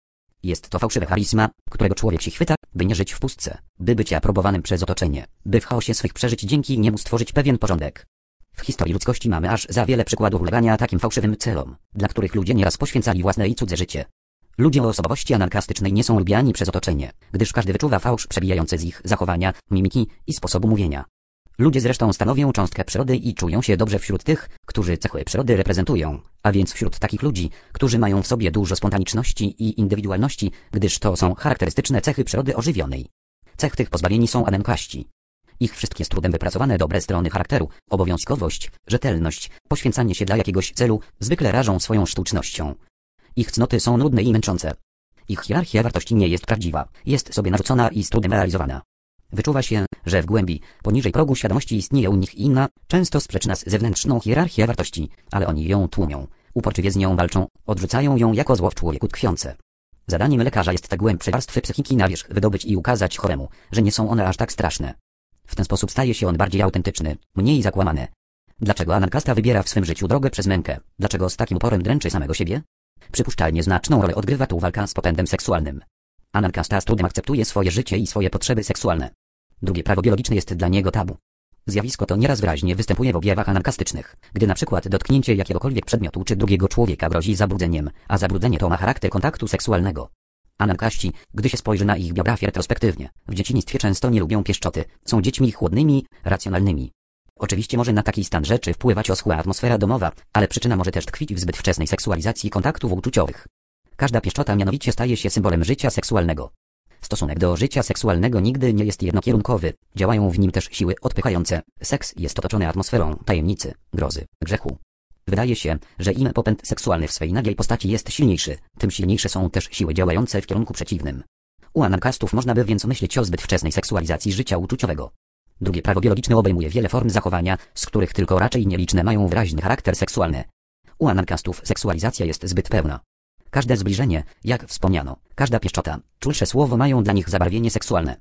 Speaker 1: Jest to fałszywe charisma, którego człowiek się chwyta, by nie żyć w pustce, by być aprobowanym przez otoczenie, by w chaosie swych przeżyć dzięki niemu stworzyć pewien porządek. W historii ludzkości mamy aż za wiele przykładów ulegania takim fałszywym celom, dla których ludzie nieraz poświęcali własne i cudze życie. Ludzie o osobowości anarkastycznej nie są lubiani przez otoczenie, gdyż każdy wyczuwa fałsz przebijający z ich zachowania, mimiki i sposobu mówienia. Ludzie zresztą stanowią cząstkę przyrody i czują się dobrze wśród tych, którzy cechy przyrody reprezentują, a więc wśród takich ludzi, którzy mają w sobie dużo spontaniczności i indywidualności, gdyż to są charakterystyczne cechy przyrody ożywionej. Cech tych pozbawieni są anenkaści. Ich wszystkie z trudem wypracowane dobre strony charakteru, obowiązkowość, rzetelność, poświęcanie się dla jakiegoś celu, zwykle rażą swoją sztucznością. Ich cnoty są nudne i męczące. Ich hierarchia wartości nie jest prawdziwa, jest sobie narzucona i z trudem realizowana. Wyczuwa się, że w głębi, poniżej progu świadomości istnieje u nich inna, często sprzeczna z zewnętrzną hierarchią wartości, ale oni ją tłumią, uporczywie z nią walczą, odrzucają ją jako zło w człowieku tkwiące. Zadaniem lekarza jest te głębsze warstwy psychiki na wierzch wydobyć i ukazać choremu, że nie są one aż tak straszne. W ten sposób staje się on bardziej autentyczny, mniej zakłamany. Dlaczego anarkasta wybiera w swym życiu drogę przez mękę? Dlaczego z takim uporem dręczy samego siebie? Przypuszczalnie znaczną rolę odgrywa tu walka z popędem seksualnym. Anarkasta z trudem akceptuje swoje życie i swoje potrzeby seksualne. Drugie prawo biologiczne jest dla niego tabu. Zjawisko to nieraz wyraźnie występuje w objawach anarkastycznych, gdy na przykład dotknięcie jakiegokolwiek przedmiotu czy drugiego człowieka grozi zabrudzeniem, a zabrudzenie to ma charakter kontaktu seksualnego. Anarkaści, gdy się spojrzy na ich biografię retrospektywnie, w dzieciństwie często nie lubią pieszczoty, są dziećmi chłodnymi, racjonalnymi. Oczywiście może na taki stan rzeczy wpływać oschła atmosfera domowa, ale przyczyna może też tkwić w zbyt wczesnej seksualizacji kontaktów uczuciowych. Każda pieszczota mianowicie staje się symbolem życia seksualnego. Stosunek do życia seksualnego nigdy nie jest jednokierunkowy, działają w nim też siły odpychające. Seks jest otoczony atmosferą tajemnicy, grozy, grzechu. Wydaje się, że im popęd seksualny w swej nagiej postaci jest silniejszy, tym silniejsze są też siły działające w kierunku przeciwnym. U anarkastów można by więc myśleć o zbyt wczesnej seksualizacji życia uczuciowego. Drugie prawo biologiczne obejmuje wiele form zachowania, z których tylko raczej nieliczne mają wyraźny charakter seksualny. U anarkastów seksualizacja jest zbyt pełna. Każde zbliżenie, jak wspomniano, każda pieszczota, czulsze słowo mają dla nich zabarwienie seksualne.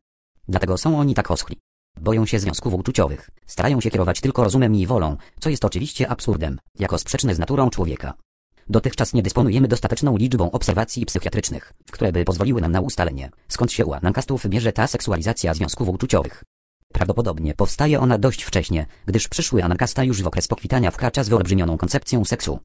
Speaker 1: Dlatego są oni tak oschli. Boją się związków uczuciowych, starają się kierować tylko rozumem i wolą, co jest oczywiście absurdem, jako sprzeczne z naturą człowieka. Dotychczas nie dysponujemy dostateczną liczbą obserwacji psychiatrycznych, które by pozwoliły nam na ustalenie, skąd się u anankastów bierze ta seksualizacja związków uczuciowych. Prawdopodobnie powstaje ona dość wcześnie, gdyż przyszły anankasta już w okres pokwitania wkracza z wyolbrzymioną koncepcją seksu.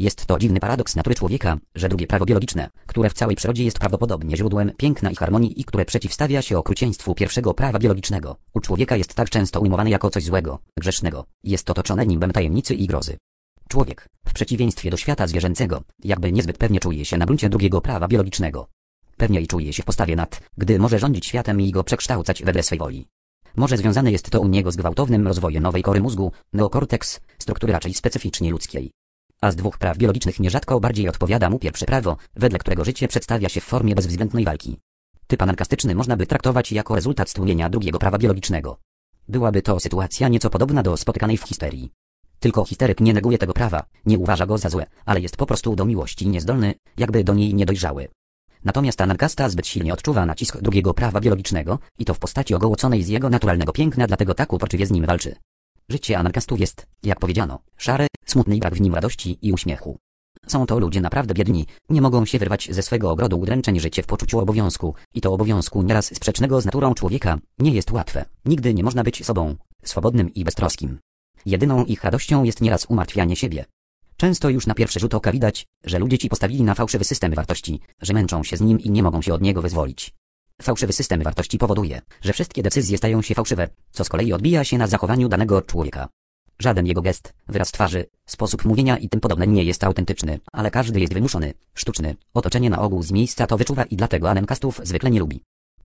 Speaker 1: Jest to dziwny paradoks natury człowieka, że drugie prawo biologiczne, które w całej przyrodzie jest prawdopodobnie źródłem piękna i harmonii i które przeciwstawia się okrucieństwu pierwszego prawa biologicznego, u człowieka jest tak często ujmowane jako coś złego, grzesznego, jest otoczone nimbem tajemnicy i grozy. Człowiek, w przeciwieństwie do świata zwierzęcego, jakby niezbyt pewnie czuje się na gruncie drugiego prawa biologicznego. Pewniej czuje się w postawie nad, gdy może rządzić światem i go przekształcać wedle swej woli. Może związane jest to u niego z gwałtownym rozwojem nowej kory mózgu, neokorteks, struktury raczej specyficznie ludzkiej. A z dwóch praw biologicznych nierzadko bardziej odpowiada mu pierwsze prawo, wedle którego życie przedstawia się w formie bezwzględnej walki. Typ anarkastyczny można by traktować jako rezultat stłumienia drugiego prawa biologicznego. Byłaby to sytuacja nieco podobna do spotykanej w histerii. Tylko histeryk nie neguje tego prawa, nie uważa go za złe, ale jest po prostu do miłości niezdolny, jakby do niej niedojrzały. Natomiast anarkasta zbyt silnie odczuwa nacisk drugiego prawa biologicznego i to w postaci ogołoconej z jego naturalnego piękna, dlatego tak uporczywie z nim walczy. Życie anarkastów jest, jak powiedziano, szare, smutny brak w nim radości i uśmiechu. Są to ludzie naprawdę biedni, nie mogą się wyrwać ze swego ogrodu udręczeń życie w poczuciu obowiązku, i to obowiązku nieraz sprzecznego z naturą człowieka, nie jest łatwe. Nigdy nie można być sobą, swobodnym i beztroskim. Jedyną ich radością jest nieraz umartwianie siebie. Często już na pierwszy rzut oka widać, że ludzie ci postawili na fałszywy system wartości, że męczą się z nim i nie mogą się od niego wyzwolić. Fałszywy system wartości powoduje, że wszystkie decyzje stają się fałszywe, co z kolei odbija się na zachowaniu danego człowieka. Żaden jego gest, wyraz twarzy, sposób mówienia i tym podobne nie jest autentyczny, ale każdy jest wymuszony, sztuczny. Otoczenie na ogół z miejsca to wyczuwa i dlatego anemkastów zwykle nie lubi.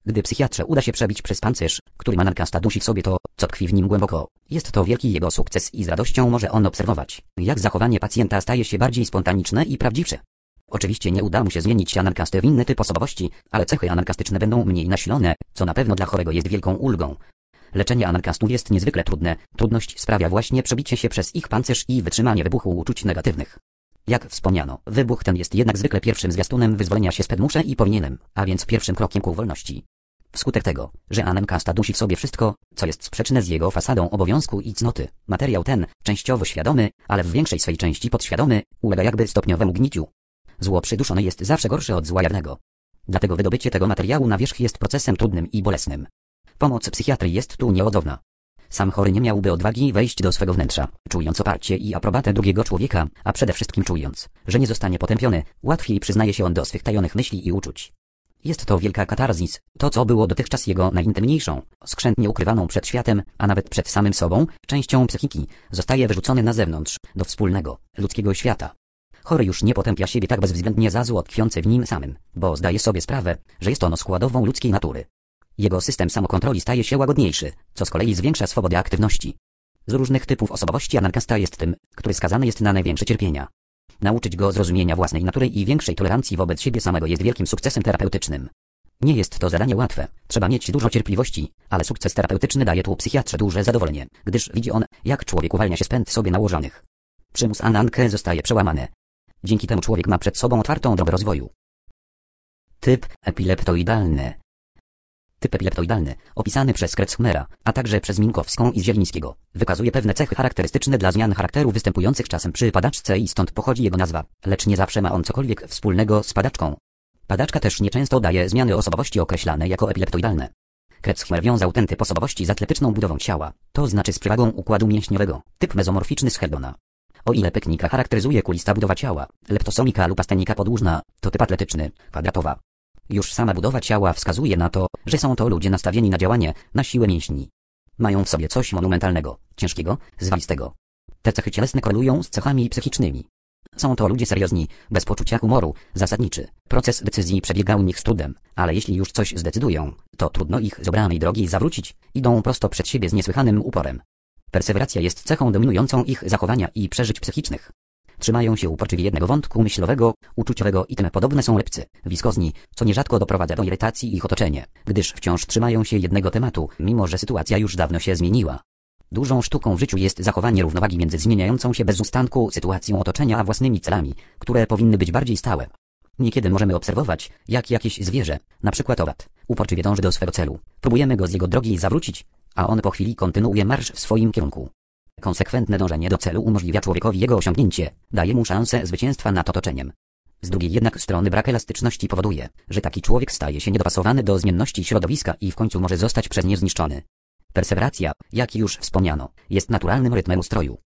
Speaker 1: Gdy psychiatrze uda się przebić przez pancerz, który anarkasta dusi w sobie to, co tkwi w nim głęboko, jest to wielki jego sukces i z radością może on obserwować, jak zachowanie pacjenta staje się bardziej spontaniczne i prawdziwsze. Oczywiście nie uda mu się zmienić anarkastę w inny typ osobowości, ale cechy anarkastyczne będą mniej nasilone, co na pewno dla chorego jest wielką ulgą. Leczenie anarkastów jest niezwykle trudne, trudność sprawia właśnie przebicie się przez ich pancerz i wytrzymanie wybuchu uczuć negatywnych. Jak wspomniano, wybuch ten jest jednak zwykle pierwszym zwiastunem wyzwolenia się sped muszę i powinienem, a więc pierwszym krokiem ku wolności. Wskutek tego, że Anemkasta dusi w sobie wszystko, co jest sprzeczne z jego fasadą obowiązku i cnoty, materiał ten, częściowo świadomy, ale w większej swej części podświadomy, ulega jakby stopniowemu gniciu. Zło przyduszone jest zawsze gorsze od zła jawnego. Dlatego wydobycie tego materiału na wierzch jest procesem trudnym i bolesnym. Pomoc psychiatry jest tu nieodowna. Sam chory nie miałby odwagi wejść do swego wnętrza, czując oparcie i aprobatę drugiego człowieka, a przede wszystkim czując, że nie zostanie potępiony, łatwiej przyznaje się on do swych tajonych myśli i uczuć. Jest to wielka katarzis, to co było dotychczas jego najintymniejszą, skrzętnie ukrywaną przed światem, a nawet przed samym sobą, częścią psychiki, zostaje wyrzucony na zewnątrz, do wspólnego, ludzkiego świata. Chory już nie potępia siebie tak bezwzględnie za zło tkwiące w nim samym, bo zdaje sobie sprawę, że jest ono składową ludzkiej natury. Jego system samokontroli staje się łagodniejszy, co z kolei zwiększa swobodę aktywności. Z różnych typów osobowości anarkasta jest tym, który skazany jest na największe cierpienia. Nauczyć go zrozumienia własnej natury i większej tolerancji wobec siebie samego jest wielkim sukcesem terapeutycznym. Nie jest to zadanie łatwe, trzeba mieć dużo cierpliwości, ale sukces terapeutyczny daje tu psychiatrze duże zadowolenie, gdyż widzi on, jak człowiek uwalnia się z pęd sobie nałożonych. Przymus anankę zostaje przełamany. Dzięki temu człowiek ma przed sobą otwartą drogę rozwoju. Typ epileptoidalny Typ epileptoidalny, opisany przez Kretschmera, a także przez Minkowską i Zielińskiego, wykazuje pewne cechy charakterystyczne dla zmian charakteru występujących czasem przy padaczce i stąd pochodzi jego nazwa, lecz nie zawsze ma on cokolwiek wspólnego z padaczką. Padaczka też nieczęsto daje zmiany osobowości określane jako epileptoidalne. Kretschmer wiązał ten typ osobowości z atletyczną budową ciała, to znaczy z przewagą układu mięśniowego, typ mezomorficzny z. O ile peknika charakteryzuje kulista budowa ciała, leptosomika lub astenika podłużna, to typ atletyczny, kwadratowa. Już sama budowa ciała wskazuje na to, że są to ludzie nastawieni na działanie, na siłę mięśni. Mają w sobie coś monumentalnego, ciężkiego, zwalistego. Te cechy cielesne korelują z cechami psychicznymi. Są to ludzie seriozni, bez poczucia humoru, zasadniczy. Proces decyzji przebiega u nich z trudem, ale jeśli już coś zdecydują, to trudno ich z obranej drogi zawrócić, idą prosto przed siebie z niesłychanym uporem. Perseweracja jest cechą dominującą ich zachowania i przeżyć psychicznych. Trzymają się uporczywie jednego wątku myślowego, uczuciowego i tym podobne są lepcy, wiskozni, co nierzadko doprowadza do irytacji ich otoczenie, gdyż wciąż trzymają się jednego tematu, mimo że sytuacja już dawno się zmieniła. Dużą sztuką w życiu jest zachowanie równowagi między zmieniającą się bez ustanku sytuacją otoczenia a własnymi celami, które powinny być bardziej stałe. Niekiedy możemy obserwować, jak jakieś zwierzę, na przykład owad, uporczywie dąży do swego celu. Próbujemy go z jego drogi zawrócić, a on po chwili kontynuuje marsz w swoim kierunku. Konsekwentne dążenie do celu umożliwia człowiekowi jego osiągnięcie, daje mu szansę zwycięstwa nad otoczeniem. Z drugiej jednak strony brak elastyczności powoduje, że taki człowiek staje się niedopasowany do zmienności środowiska i w końcu może zostać przez nie zniszczony. Perseweracja, jak już wspomniano, jest naturalnym rytmem ustroju.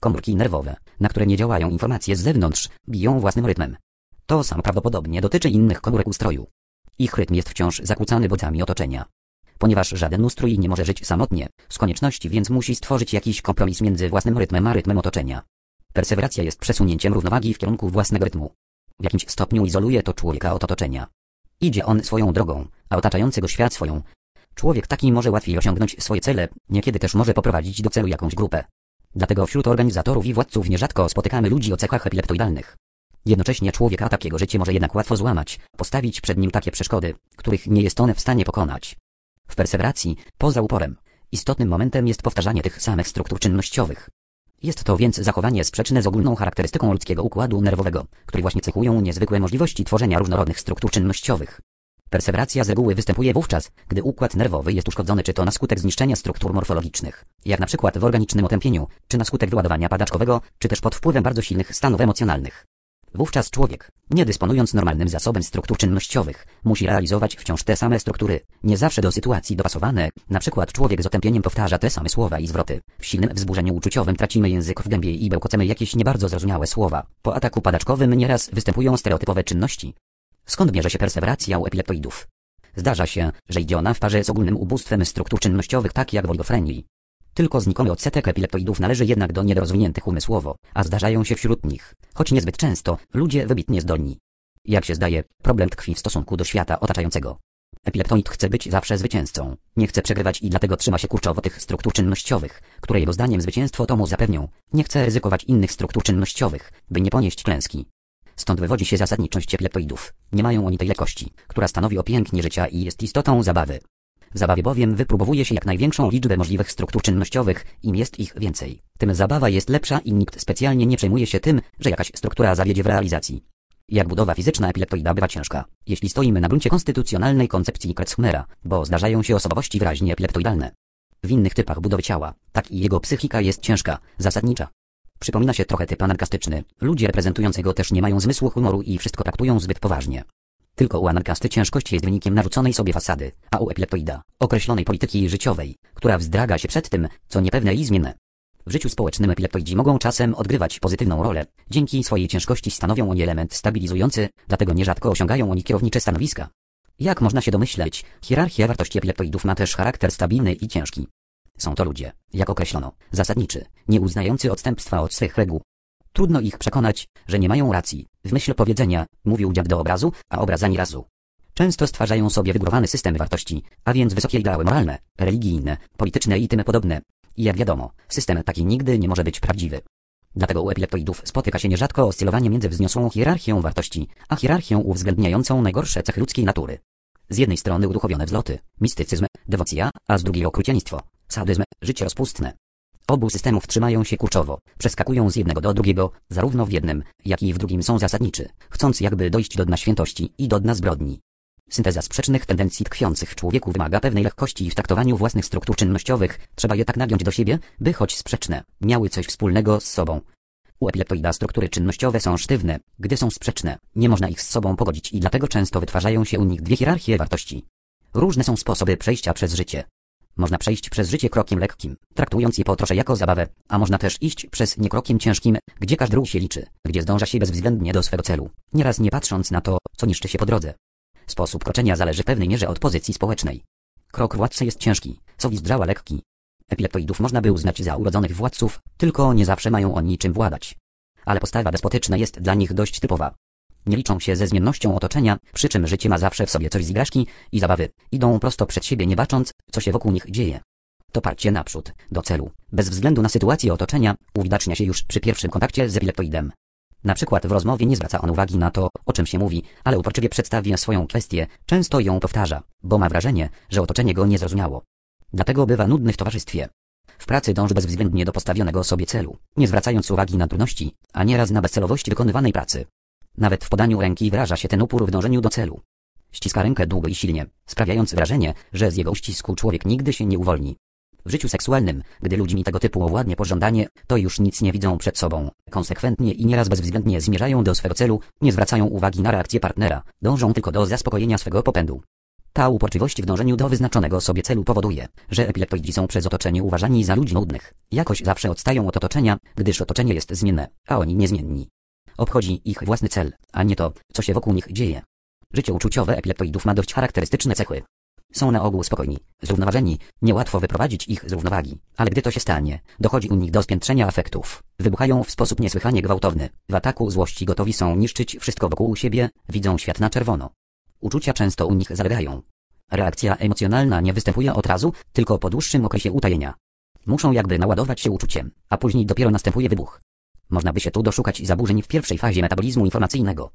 Speaker 1: Komórki nerwowe, na które nie działają informacje z zewnątrz, biją własnym rytmem. To samo prawdopodobnie dotyczy innych komórek ustroju. Ich rytm jest wciąż zakłócany bodźcami otoczenia ponieważ żaden ustrój nie może żyć samotnie, z konieczności więc musi stworzyć jakiś kompromis między własnym rytmem a rytmem otoczenia. Perseweracja jest przesunięciem równowagi w kierunku własnego rytmu. W jakimś stopniu izoluje to człowieka od otoczenia. Idzie on swoją drogą, a otaczający go świat swoją. Człowiek taki może łatwiej osiągnąć swoje cele, niekiedy też może poprowadzić do celu jakąś grupę. Dlatego wśród organizatorów i władców nierzadko spotykamy ludzi o cechach epileptoidalnych. Jednocześnie człowieka takiego życie może jednak łatwo złamać, postawić przed nim takie przeszkody, których nie jest on w stanie pokonać. W perseweracji, poza uporem, istotnym momentem jest powtarzanie tych samych struktur czynnościowych. Jest to więc zachowanie sprzeczne z ogólną charakterystyką ludzkiego układu nerwowego, który właśnie cechują niezwykłe możliwości tworzenia różnorodnych struktur czynnościowych. Perseweracja z reguły występuje wówczas, gdy układ nerwowy jest uszkodzony czy to na skutek zniszczenia struktur morfologicznych, jak na przykład w organicznym otępieniu, czy na skutek wyładowania padaczkowego, czy też pod wpływem bardzo silnych stanów emocjonalnych. Wówczas człowiek, nie dysponując normalnym zasobem struktur czynnościowych, musi realizować wciąż te same struktury, nie zawsze do sytuacji dopasowane, na przykład człowiek z otępieniem powtarza te same słowa i zwroty. W silnym wzburzeniu uczuciowym tracimy język w gębie i bełkocemy jakieś nie bardzo zrozumiałe słowa. Po ataku padaczkowym nieraz występują stereotypowe czynności. Skąd bierze się perseweracja u epileptoidów? Zdarza się, że idzie ona w parze z ogólnym ubóstwem struktur czynnościowych tak jak w oligofrenii. Tylko znikomy odsetek epileptoidów należy jednak do niedorozwiniętych umysłowo, a zdarzają się wśród nich, choć niezbyt często, ludzie wybitnie zdolni. Jak się zdaje, problem tkwi w stosunku do świata otaczającego. Epileptoid chce być zawsze zwycięzcą. Nie chce przegrywać i dlatego trzyma się kurczowo tych struktur czynnościowych, które jego zdaniem zwycięstwo to mu zapewnią. Nie chce ryzykować innych struktur czynnościowych, by nie ponieść klęski. Stąd wywodzi się zasadniczość epileptoidów. Nie mają oni tej lekkości, która stanowi o pięknie życia i jest istotą zabawy. W zabawie bowiem wypróbowuje się jak największą liczbę możliwych struktur czynnościowych, im jest ich więcej. Tym zabawa jest lepsza i nikt specjalnie nie przejmuje się tym, że jakaś struktura zawiedzie w realizacji. Jak budowa fizyczna epileptoida bywa ciężka, jeśli stoimy na gruncie konstytucjonalnej koncepcji Kretzmera, bo zdarzają się osobowości wyraźnie epileptoidalne. W innych typach budowy ciała, tak i jego psychika jest ciężka, zasadnicza. Przypomina się trochę typ anarkastyczny. Ludzie reprezentujący go też nie mają zmysłu humoru i wszystko traktują zbyt poważnie. Tylko u anarkasty ciężkość jest wynikiem narzuconej sobie fasady, a u epileptoida określonej polityki życiowej, która wzdraga się przed tym, co niepewne i zmienne. W życiu społecznym epileptoidzi mogą czasem odgrywać pozytywną rolę. Dzięki swojej ciężkości stanowią oni element stabilizujący, dlatego nierzadko osiągają oni kierownicze stanowiska. Jak można się domyśleć, hierarchia wartości epileptoidów ma też charakter stabilny i ciężki. Są to ludzie, jak określono, zasadniczy, nie uznający odstępstwa od swych reguł. Trudno ich przekonać, że nie mają racji. W myśl powiedzenia, mówił dziad do obrazu, a obraz ani razu. Często stwarzają sobie wygórowany system wartości, a więc wysokie ideały moralne, religijne, polityczne i tym podobne. I jak wiadomo, system taki nigdy nie może być prawdziwy. Dlatego u epileptoidów spotyka się nierzadko oscylowanie między wzniosłą hierarchią wartości, a hierarchią uwzględniającą najgorsze cechy ludzkiej natury. Z jednej strony uduchowione wzloty, mistycyzm, dewocja, a z drugiej okrucieństwo, sadyzm, życie rozpustne. Obu systemów trzymają się kurczowo, przeskakują z jednego do drugiego, zarówno w jednym, jak i w drugim są zasadniczy, chcąc jakby dojść do dna świętości i do dna zbrodni. Synteza sprzecznych tendencji tkwiących w człowieku wymaga pewnej lekkości w traktowaniu własnych struktur czynnościowych, trzeba je tak nagiąć do siebie, by choć sprzeczne, miały coś wspólnego z sobą. U epileptoida struktury czynnościowe są sztywne, gdy są sprzeczne, nie można ich z sobą pogodzić i dlatego często wytwarzają się u nich dwie hierarchie wartości. Różne są sposoby przejścia przez życie. Można przejść przez życie krokiem lekkim, traktując je po trosze jako zabawę, a można też iść przez nie krokiem ciężkim, gdzie każdy ruch się liczy, gdzie zdąża się bezwzględnie do swego celu, nieraz nie patrząc na to, co niszczy się po drodze. Sposób kroczenia zależy w pewnej mierze od pozycji społecznej. Krok władcy jest ciężki, co wizdrała lekki. Epileptoidów można by uznać za urodzonych władców, tylko nie zawsze mają oni czym władać. Ale postawa despotyczna jest dla nich dość typowa. Nie liczą się ze zmiennością otoczenia, przy czym życie ma zawsze w sobie coś z igraszki i zabawy. Idą prosto przed siebie nie bacząc, co się wokół nich dzieje. To parcie naprzód, do celu, bez względu na sytuację otoczenia, uwidacznia się już przy pierwszym kontakcie z epileptoidem. Na przykład w rozmowie nie zwraca on uwagi na to, o czym się mówi, ale uporczywie przedstawia swoją kwestię, często ją powtarza, bo ma wrażenie, że otoczenie go nie zrozumiało. Dlatego bywa nudny w towarzystwie. W pracy dąży bezwzględnie do postawionego sobie celu, nie zwracając uwagi na trudności, a nieraz na bezcelowość wykonywanej pracy. Nawet w podaniu ręki wyraża się ten upór w dążeniu do celu. Ściska rękę długo i silnie, sprawiając wrażenie, że z jego uścisku człowiek nigdy się nie uwolni. W życiu seksualnym, gdy ludźmi tego typu owładnie pożądanie, to już nic nie widzą przed sobą. Konsekwentnie i nieraz bezwzględnie zmierzają do swego celu, nie zwracają uwagi na reakcję partnera, dążą tylko do zaspokojenia swego popędu. Ta uporczywość w dążeniu do wyznaczonego sobie celu powoduje, że epileptoidzi są przez otoczenie uważani za ludzi nudnych. Jakoś zawsze odstają od otoczenia, gdyż otoczenie jest zmienne, a oni niezmienni. Obchodzi ich własny cel, a nie to, co się wokół nich dzieje. Życie uczuciowe epileptoidów ma dość charakterystyczne cechy. Są na ogół spokojni, zrównoważeni, niełatwo wyprowadzić ich z równowagi, ale gdy to się stanie, dochodzi u nich do spiętrzenia afektów. Wybuchają w sposób niesłychanie gwałtowny. W ataku złości gotowi są niszczyć wszystko wokół siebie, widzą świat na czerwono. Uczucia często u nich zalegają. Reakcja emocjonalna nie występuje od razu, tylko po dłuższym okresie utajenia. Muszą jakby naładować się uczuciem, a później dopiero następuje wybuch. Można by się tu doszukać zaburzeń w pierwszej fazie metabolizmu informacyjnego.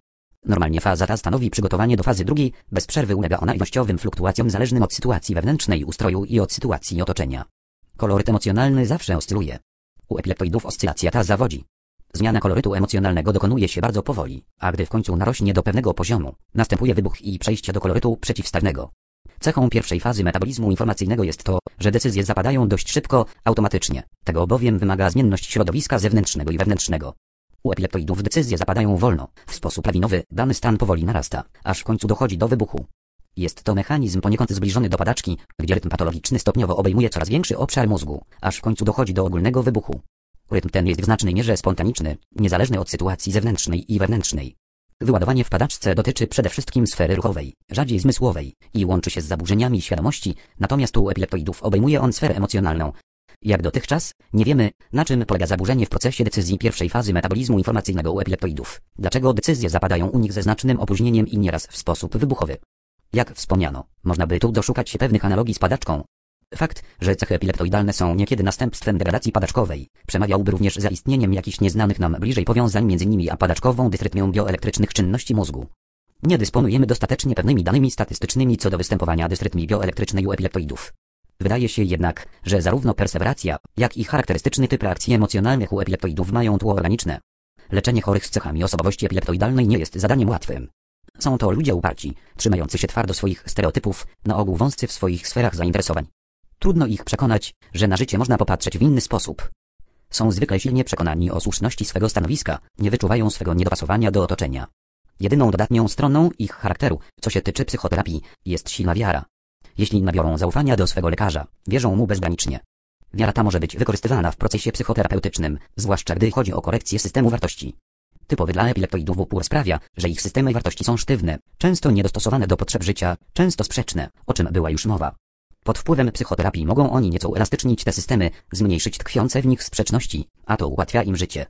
Speaker 1: Normalnie faza ta stanowi przygotowanie do fazy drugiej, bez przerwy ulega ona ilościowym fluktuacjom zależnym od sytuacji wewnętrznej ustroju i od sytuacji otoczenia. Koloryt emocjonalny zawsze oscyluje. U epileptoidów oscylacja ta zawodzi. Zmiana kolorytu emocjonalnego dokonuje się bardzo powoli, a gdy w końcu narośnie do pewnego poziomu, następuje wybuch i przejście do kolorytu przeciwstawnego. Cechą pierwszej fazy metabolizmu informacyjnego jest to, że decyzje zapadają dość szybko, automatycznie. Tego bowiem wymaga zmienność środowiska zewnętrznego i wewnętrznego. U epileptoidów decyzje zapadają wolno, w sposób lawinowy, dany stan powoli narasta, aż w końcu dochodzi do wybuchu. Jest to mechanizm poniekąd zbliżony do padaczki, gdzie rytm patologiczny stopniowo obejmuje coraz większy obszar mózgu, aż w końcu dochodzi do ogólnego wybuchu. Rytm ten jest w znacznej mierze spontaniczny, niezależny od sytuacji zewnętrznej i wewnętrznej. Wyładowanie w padaczce dotyczy przede wszystkim sfery ruchowej, rzadziej zmysłowej i łączy się z zaburzeniami świadomości, natomiast u epileptoidów obejmuje on sferę emocjonalną, jak dotychczas, nie wiemy, na czym polega zaburzenie w procesie decyzji pierwszej fazy metabolizmu informacyjnego u epileptoidów. Dlaczego decyzje zapadają u nich ze znacznym opóźnieniem i nieraz w sposób wybuchowy. Jak wspomniano, można by tu doszukać się pewnych analogii z padaczką. Fakt, że cechy epileptoidalne są niekiedy następstwem degradacji padaczkowej, przemawiałby również za istnieniem jakichś nieznanych nam bliżej powiązań między nimi a padaczkową dysrytmią bioelektrycznych czynności mózgu. Nie dysponujemy dostatecznie pewnymi danymi statystycznymi co do występowania dysrytmii bioelektrycznej u epileptoidów. Wydaje się jednak, że zarówno perseweracja, jak i charakterystyczny typ reakcji emocjonalnych u epileptoidów mają tło organiczne. Leczenie chorych z cechami osobowości epileptoidalnej nie jest zadaniem łatwym. Są to ludzie uparci, trzymający się twardo swoich stereotypów, na ogół wąscy w swoich sferach zainteresowań. Trudno ich przekonać, że na życie można popatrzeć w inny sposób. Są zwykle silnie przekonani o słuszności swego stanowiska, nie wyczuwają swego niedopasowania do otoczenia. Jedyną dodatnią stroną ich charakteru, co się tyczy psychoterapii, jest silna wiara. Jeśli nabiorą zaufania do swego lekarza, wierzą mu bezgranicznie. Wiara ta może być wykorzystywana w procesie psychoterapeutycznym, zwłaszcza gdy chodzi o korekcję systemu wartości. Typowy dla epileptoidów upór sprawia, że ich systemy wartości są sztywne, często niedostosowane do potrzeb życia, często sprzeczne, o czym była już mowa. Pod wpływem psychoterapii mogą oni nieco uelastycznić te systemy, zmniejszyć tkwiące w nich sprzeczności, a to ułatwia im życie.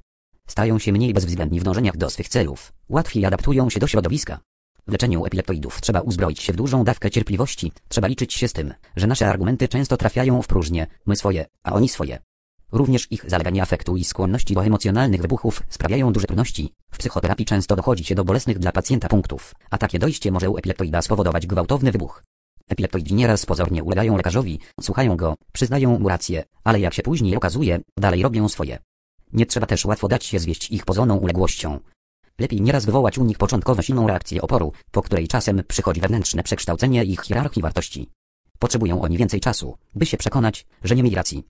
Speaker 1: Stają się mniej bezwzględni w dążeniach do swych celów, łatwiej adaptują się do środowiska. W leczeniu epileptoidów trzeba uzbroić się w dużą dawkę cierpliwości, trzeba liczyć się z tym, że nasze argumenty często trafiają w próżnię, my swoje, a oni swoje. Również ich zaleganie afektu i skłonności do emocjonalnych wybuchów sprawiają duże trudności. W psychoterapii często dochodzi się do bolesnych dla pacjenta punktów, a takie dojście może u epileptoida spowodować gwałtowny wybuch. Epileptoidzi nieraz pozornie ulegają lekarzowi, słuchają go, przyznają mu rację, ale jak się później okazuje, dalej robią swoje. Nie trzeba też łatwo dać się zwieść ich pozorną uległością. Lepiej nieraz wywołać u nich początkowo silną reakcję oporu, po której czasem przychodzi wewnętrzne przekształcenie ich hierarchii wartości. Potrzebują oni więcej czasu, by się przekonać, że nie mieli racji.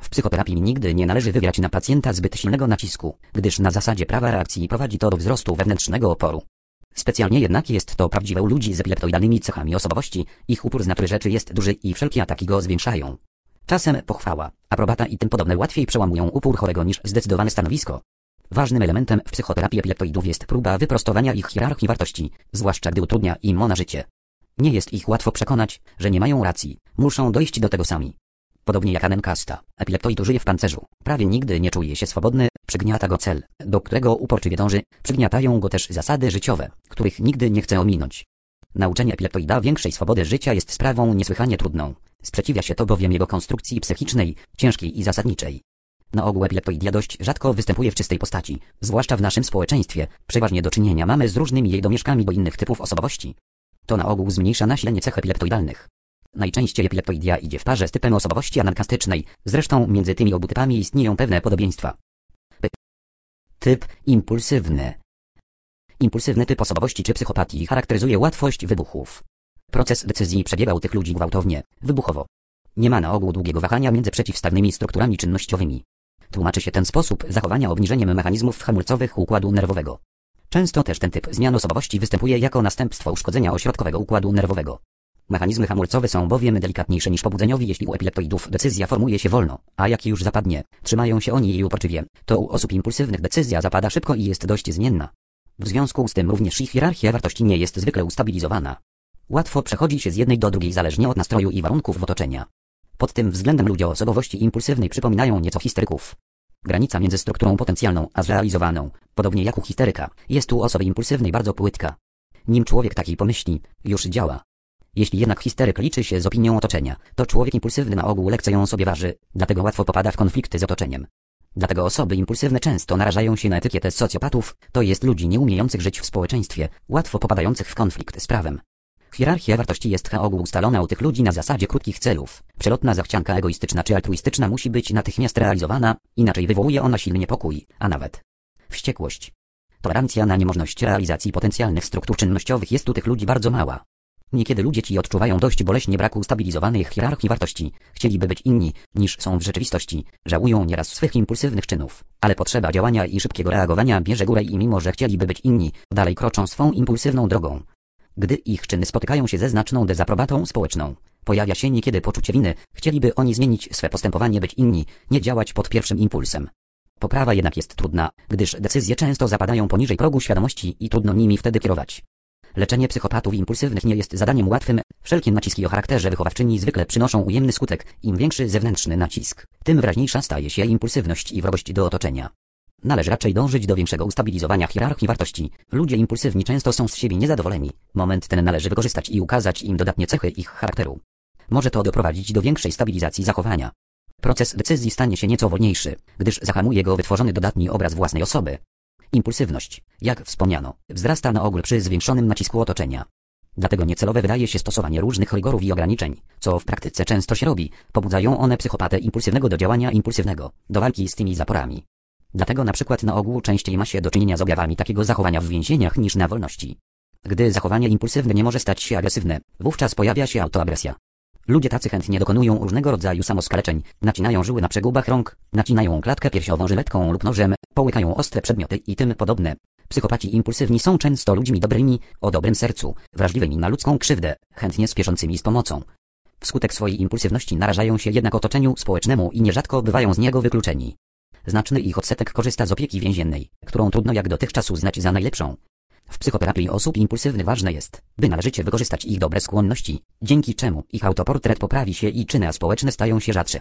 Speaker 1: W psychoterapii nigdy nie należy wywierać na pacjenta zbyt silnego nacisku, gdyż na zasadzie prawa reakcji prowadzi to do wzrostu wewnętrznego oporu. Specjalnie jednak jest to prawdziwe u ludzi z epileptoidalnymi cechami osobowości, ich upór z natury rzeczy jest duży i wszelkie ataki go zwiększają. Czasem pochwała, aprobata i tym podobne łatwiej przełamują upór chorego niż zdecydowane stanowisko. Ważnym elementem w psychoterapii epileptoidów jest próba wyprostowania ich hierarchii wartości, zwłaszcza gdy utrudnia im ona życie. Nie jest ich łatwo przekonać, że nie mają racji, muszą dojść do tego sami. Podobnie jak Anenkasta, epileptoid żyje w pancerzu, prawie nigdy nie czuje się swobodny, przygniata go cel, do którego uporczywie dąży, przygniatają go też zasady życiowe, których nigdy nie chce ominąć. Nauczenie epileptoida większej swobody życia jest sprawą niesłychanie trudną. Sprzeciwia się to bowiem jego konstrukcji psychicznej, ciężkiej i zasadniczej. Na ogół epileptoidia dość rzadko występuje w czystej postaci, zwłaszcza w naszym społeczeństwie. Przeważnie do czynienia mamy z różnymi jej domieszkami do innych typów osobowości. To na ogół zmniejsza nasilenie cech epileptoidalnych. Najczęściej epileptoidia idzie w parze z typem osobowości anarkastycznej, zresztą między tymi obu typami istnieją pewne podobieństwa. P. Typ impulsywny. Impulsywny typ osobowości czy psychopatii charakteryzuje łatwość wybuchów. Proces decyzji przebiega u tych ludzi gwałtownie, wybuchowo. Nie ma na ogół długiego wahania między przeciwstawnymi strukturami czynnościowymi. Tłumaczy się ten sposób zachowania obniżeniem mechanizmów hamulcowych układu nerwowego. Często też ten typ zmian osobowości występuje jako następstwo uszkodzenia ośrodkowego układu nerwowego. Mechanizmy hamulcowe są bowiem delikatniejsze niż pobudzeniowi, jeśli u epileptoidów decyzja formuje się wolno, a jak już zapadnie, trzymają się oni jej uporczywie, to u osób impulsywnych decyzja zapada szybko i jest dość zmienna. W związku z tym również ich hierarchia wartości nie jest zwykle ustabilizowana. Łatwo przechodzi się z jednej do drugiej zależnie od nastroju i warunków otoczenia. Pod tym względem ludzie osobowości impulsywnej przypominają nieco histeryków. Granica między strukturą potencjalną a zrealizowaną, podobnie jak u histeryka, jest u osoby impulsywnej bardzo płytka. Nim człowiek taki pomyśli, już działa. Jeśli jednak histeryk liczy się z opinią otoczenia, to człowiek impulsywny na ogół lekce ją sobie waży, dlatego łatwo popada w konflikty z otoczeniem. Dlatego osoby impulsywne często narażają się na etykietę socjopatów, to jest ludzi nieumiejących żyć w społeczeństwie, łatwo popadających w konflikt z prawem. Hierarchia wartości jest na ogół ustalona u tych ludzi na zasadzie krótkich celów. Przelotna zachcianka egoistyczna czy altruistyczna musi być natychmiast realizowana, inaczej wywołuje ona silny niepokój, a nawet wściekłość. Tolerancja na niemożność realizacji potencjalnych struktur czynnościowych jest u tych ludzi bardzo mała. Niekiedy ludzie ci odczuwają dość boleśnie braku ustabilizowanych hierarchii wartości, chcieliby być inni, niż są w rzeczywistości, żałują nieraz swych impulsywnych czynów, ale potrzeba działania i szybkiego reagowania bierze górę i mimo, że chcieliby być inni, dalej kroczą swą impulsywną drogą. Gdy ich czyny spotykają się ze znaczną dezaprobatą społeczną, pojawia się niekiedy poczucie winy, chcieliby oni zmienić swe postępowanie, być inni, nie działać pod pierwszym impulsem. Poprawa jednak jest trudna, gdyż decyzje często zapadają poniżej progu świadomości i trudno nimi wtedy kierować. Leczenie psychopatów impulsywnych nie jest zadaniem łatwym, wszelkie naciski o charakterze wychowawczyni zwykle przynoszą ujemny skutek, im większy zewnętrzny nacisk, tym wyraźniejsza staje się impulsywność i wrogość do otoczenia. Należy raczej dążyć do większego ustabilizowania hierarchii wartości. Ludzie impulsywni często są z siebie niezadowoleni. Moment ten należy wykorzystać i ukazać im dodatnie cechy ich charakteru. Może to doprowadzić do większej stabilizacji zachowania. Proces decyzji stanie się nieco wolniejszy, gdyż zahamuje go wytworzony dodatni obraz własnej osoby. Impulsywność, jak wspomniano, wzrasta na ogół przy zwiększonym nacisku otoczenia. Dlatego niecelowe wydaje się stosowanie różnych rygorów i ograniczeń, co w praktyce często się robi. Pobudzają one psychopatę impulsywnego do działania impulsywnego, do walki z tymi zaporami. Dlatego na przykład na ogół częściej ma się do czynienia z objawami takiego zachowania w więzieniach niż na wolności. Gdy zachowanie impulsywne nie może stać się agresywne, wówczas pojawia się autoagresja. Ludzie tacy chętnie dokonują różnego rodzaju samoskaleczeń, nacinają żyły na przegubach rąk, nacinają klatkę piersiową żyletką lub nożem, połykają ostre przedmioty i tym podobne. Psychopaci impulsywni są często ludźmi dobrymi, o dobrym sercu, wrażliwymi na ludzką krzywdę, chętnie spieszącymi z pomocą. Wskutek swojej impulsywności narażają się jednak otoczeniu społecznemu i nierzadko bywają z niego wykluczeni. Znaczny ich odsetek korzysta z opieki więziennej, którą trudno jak dotychczas uznać za najlepszą. W psychoterapii osób impulsywnych ważne jest, by należycie wykorzystać ich dobre skłonności, dzięki czemu ich autoportret poprawi się i czyny społeczne stają się rzadsze.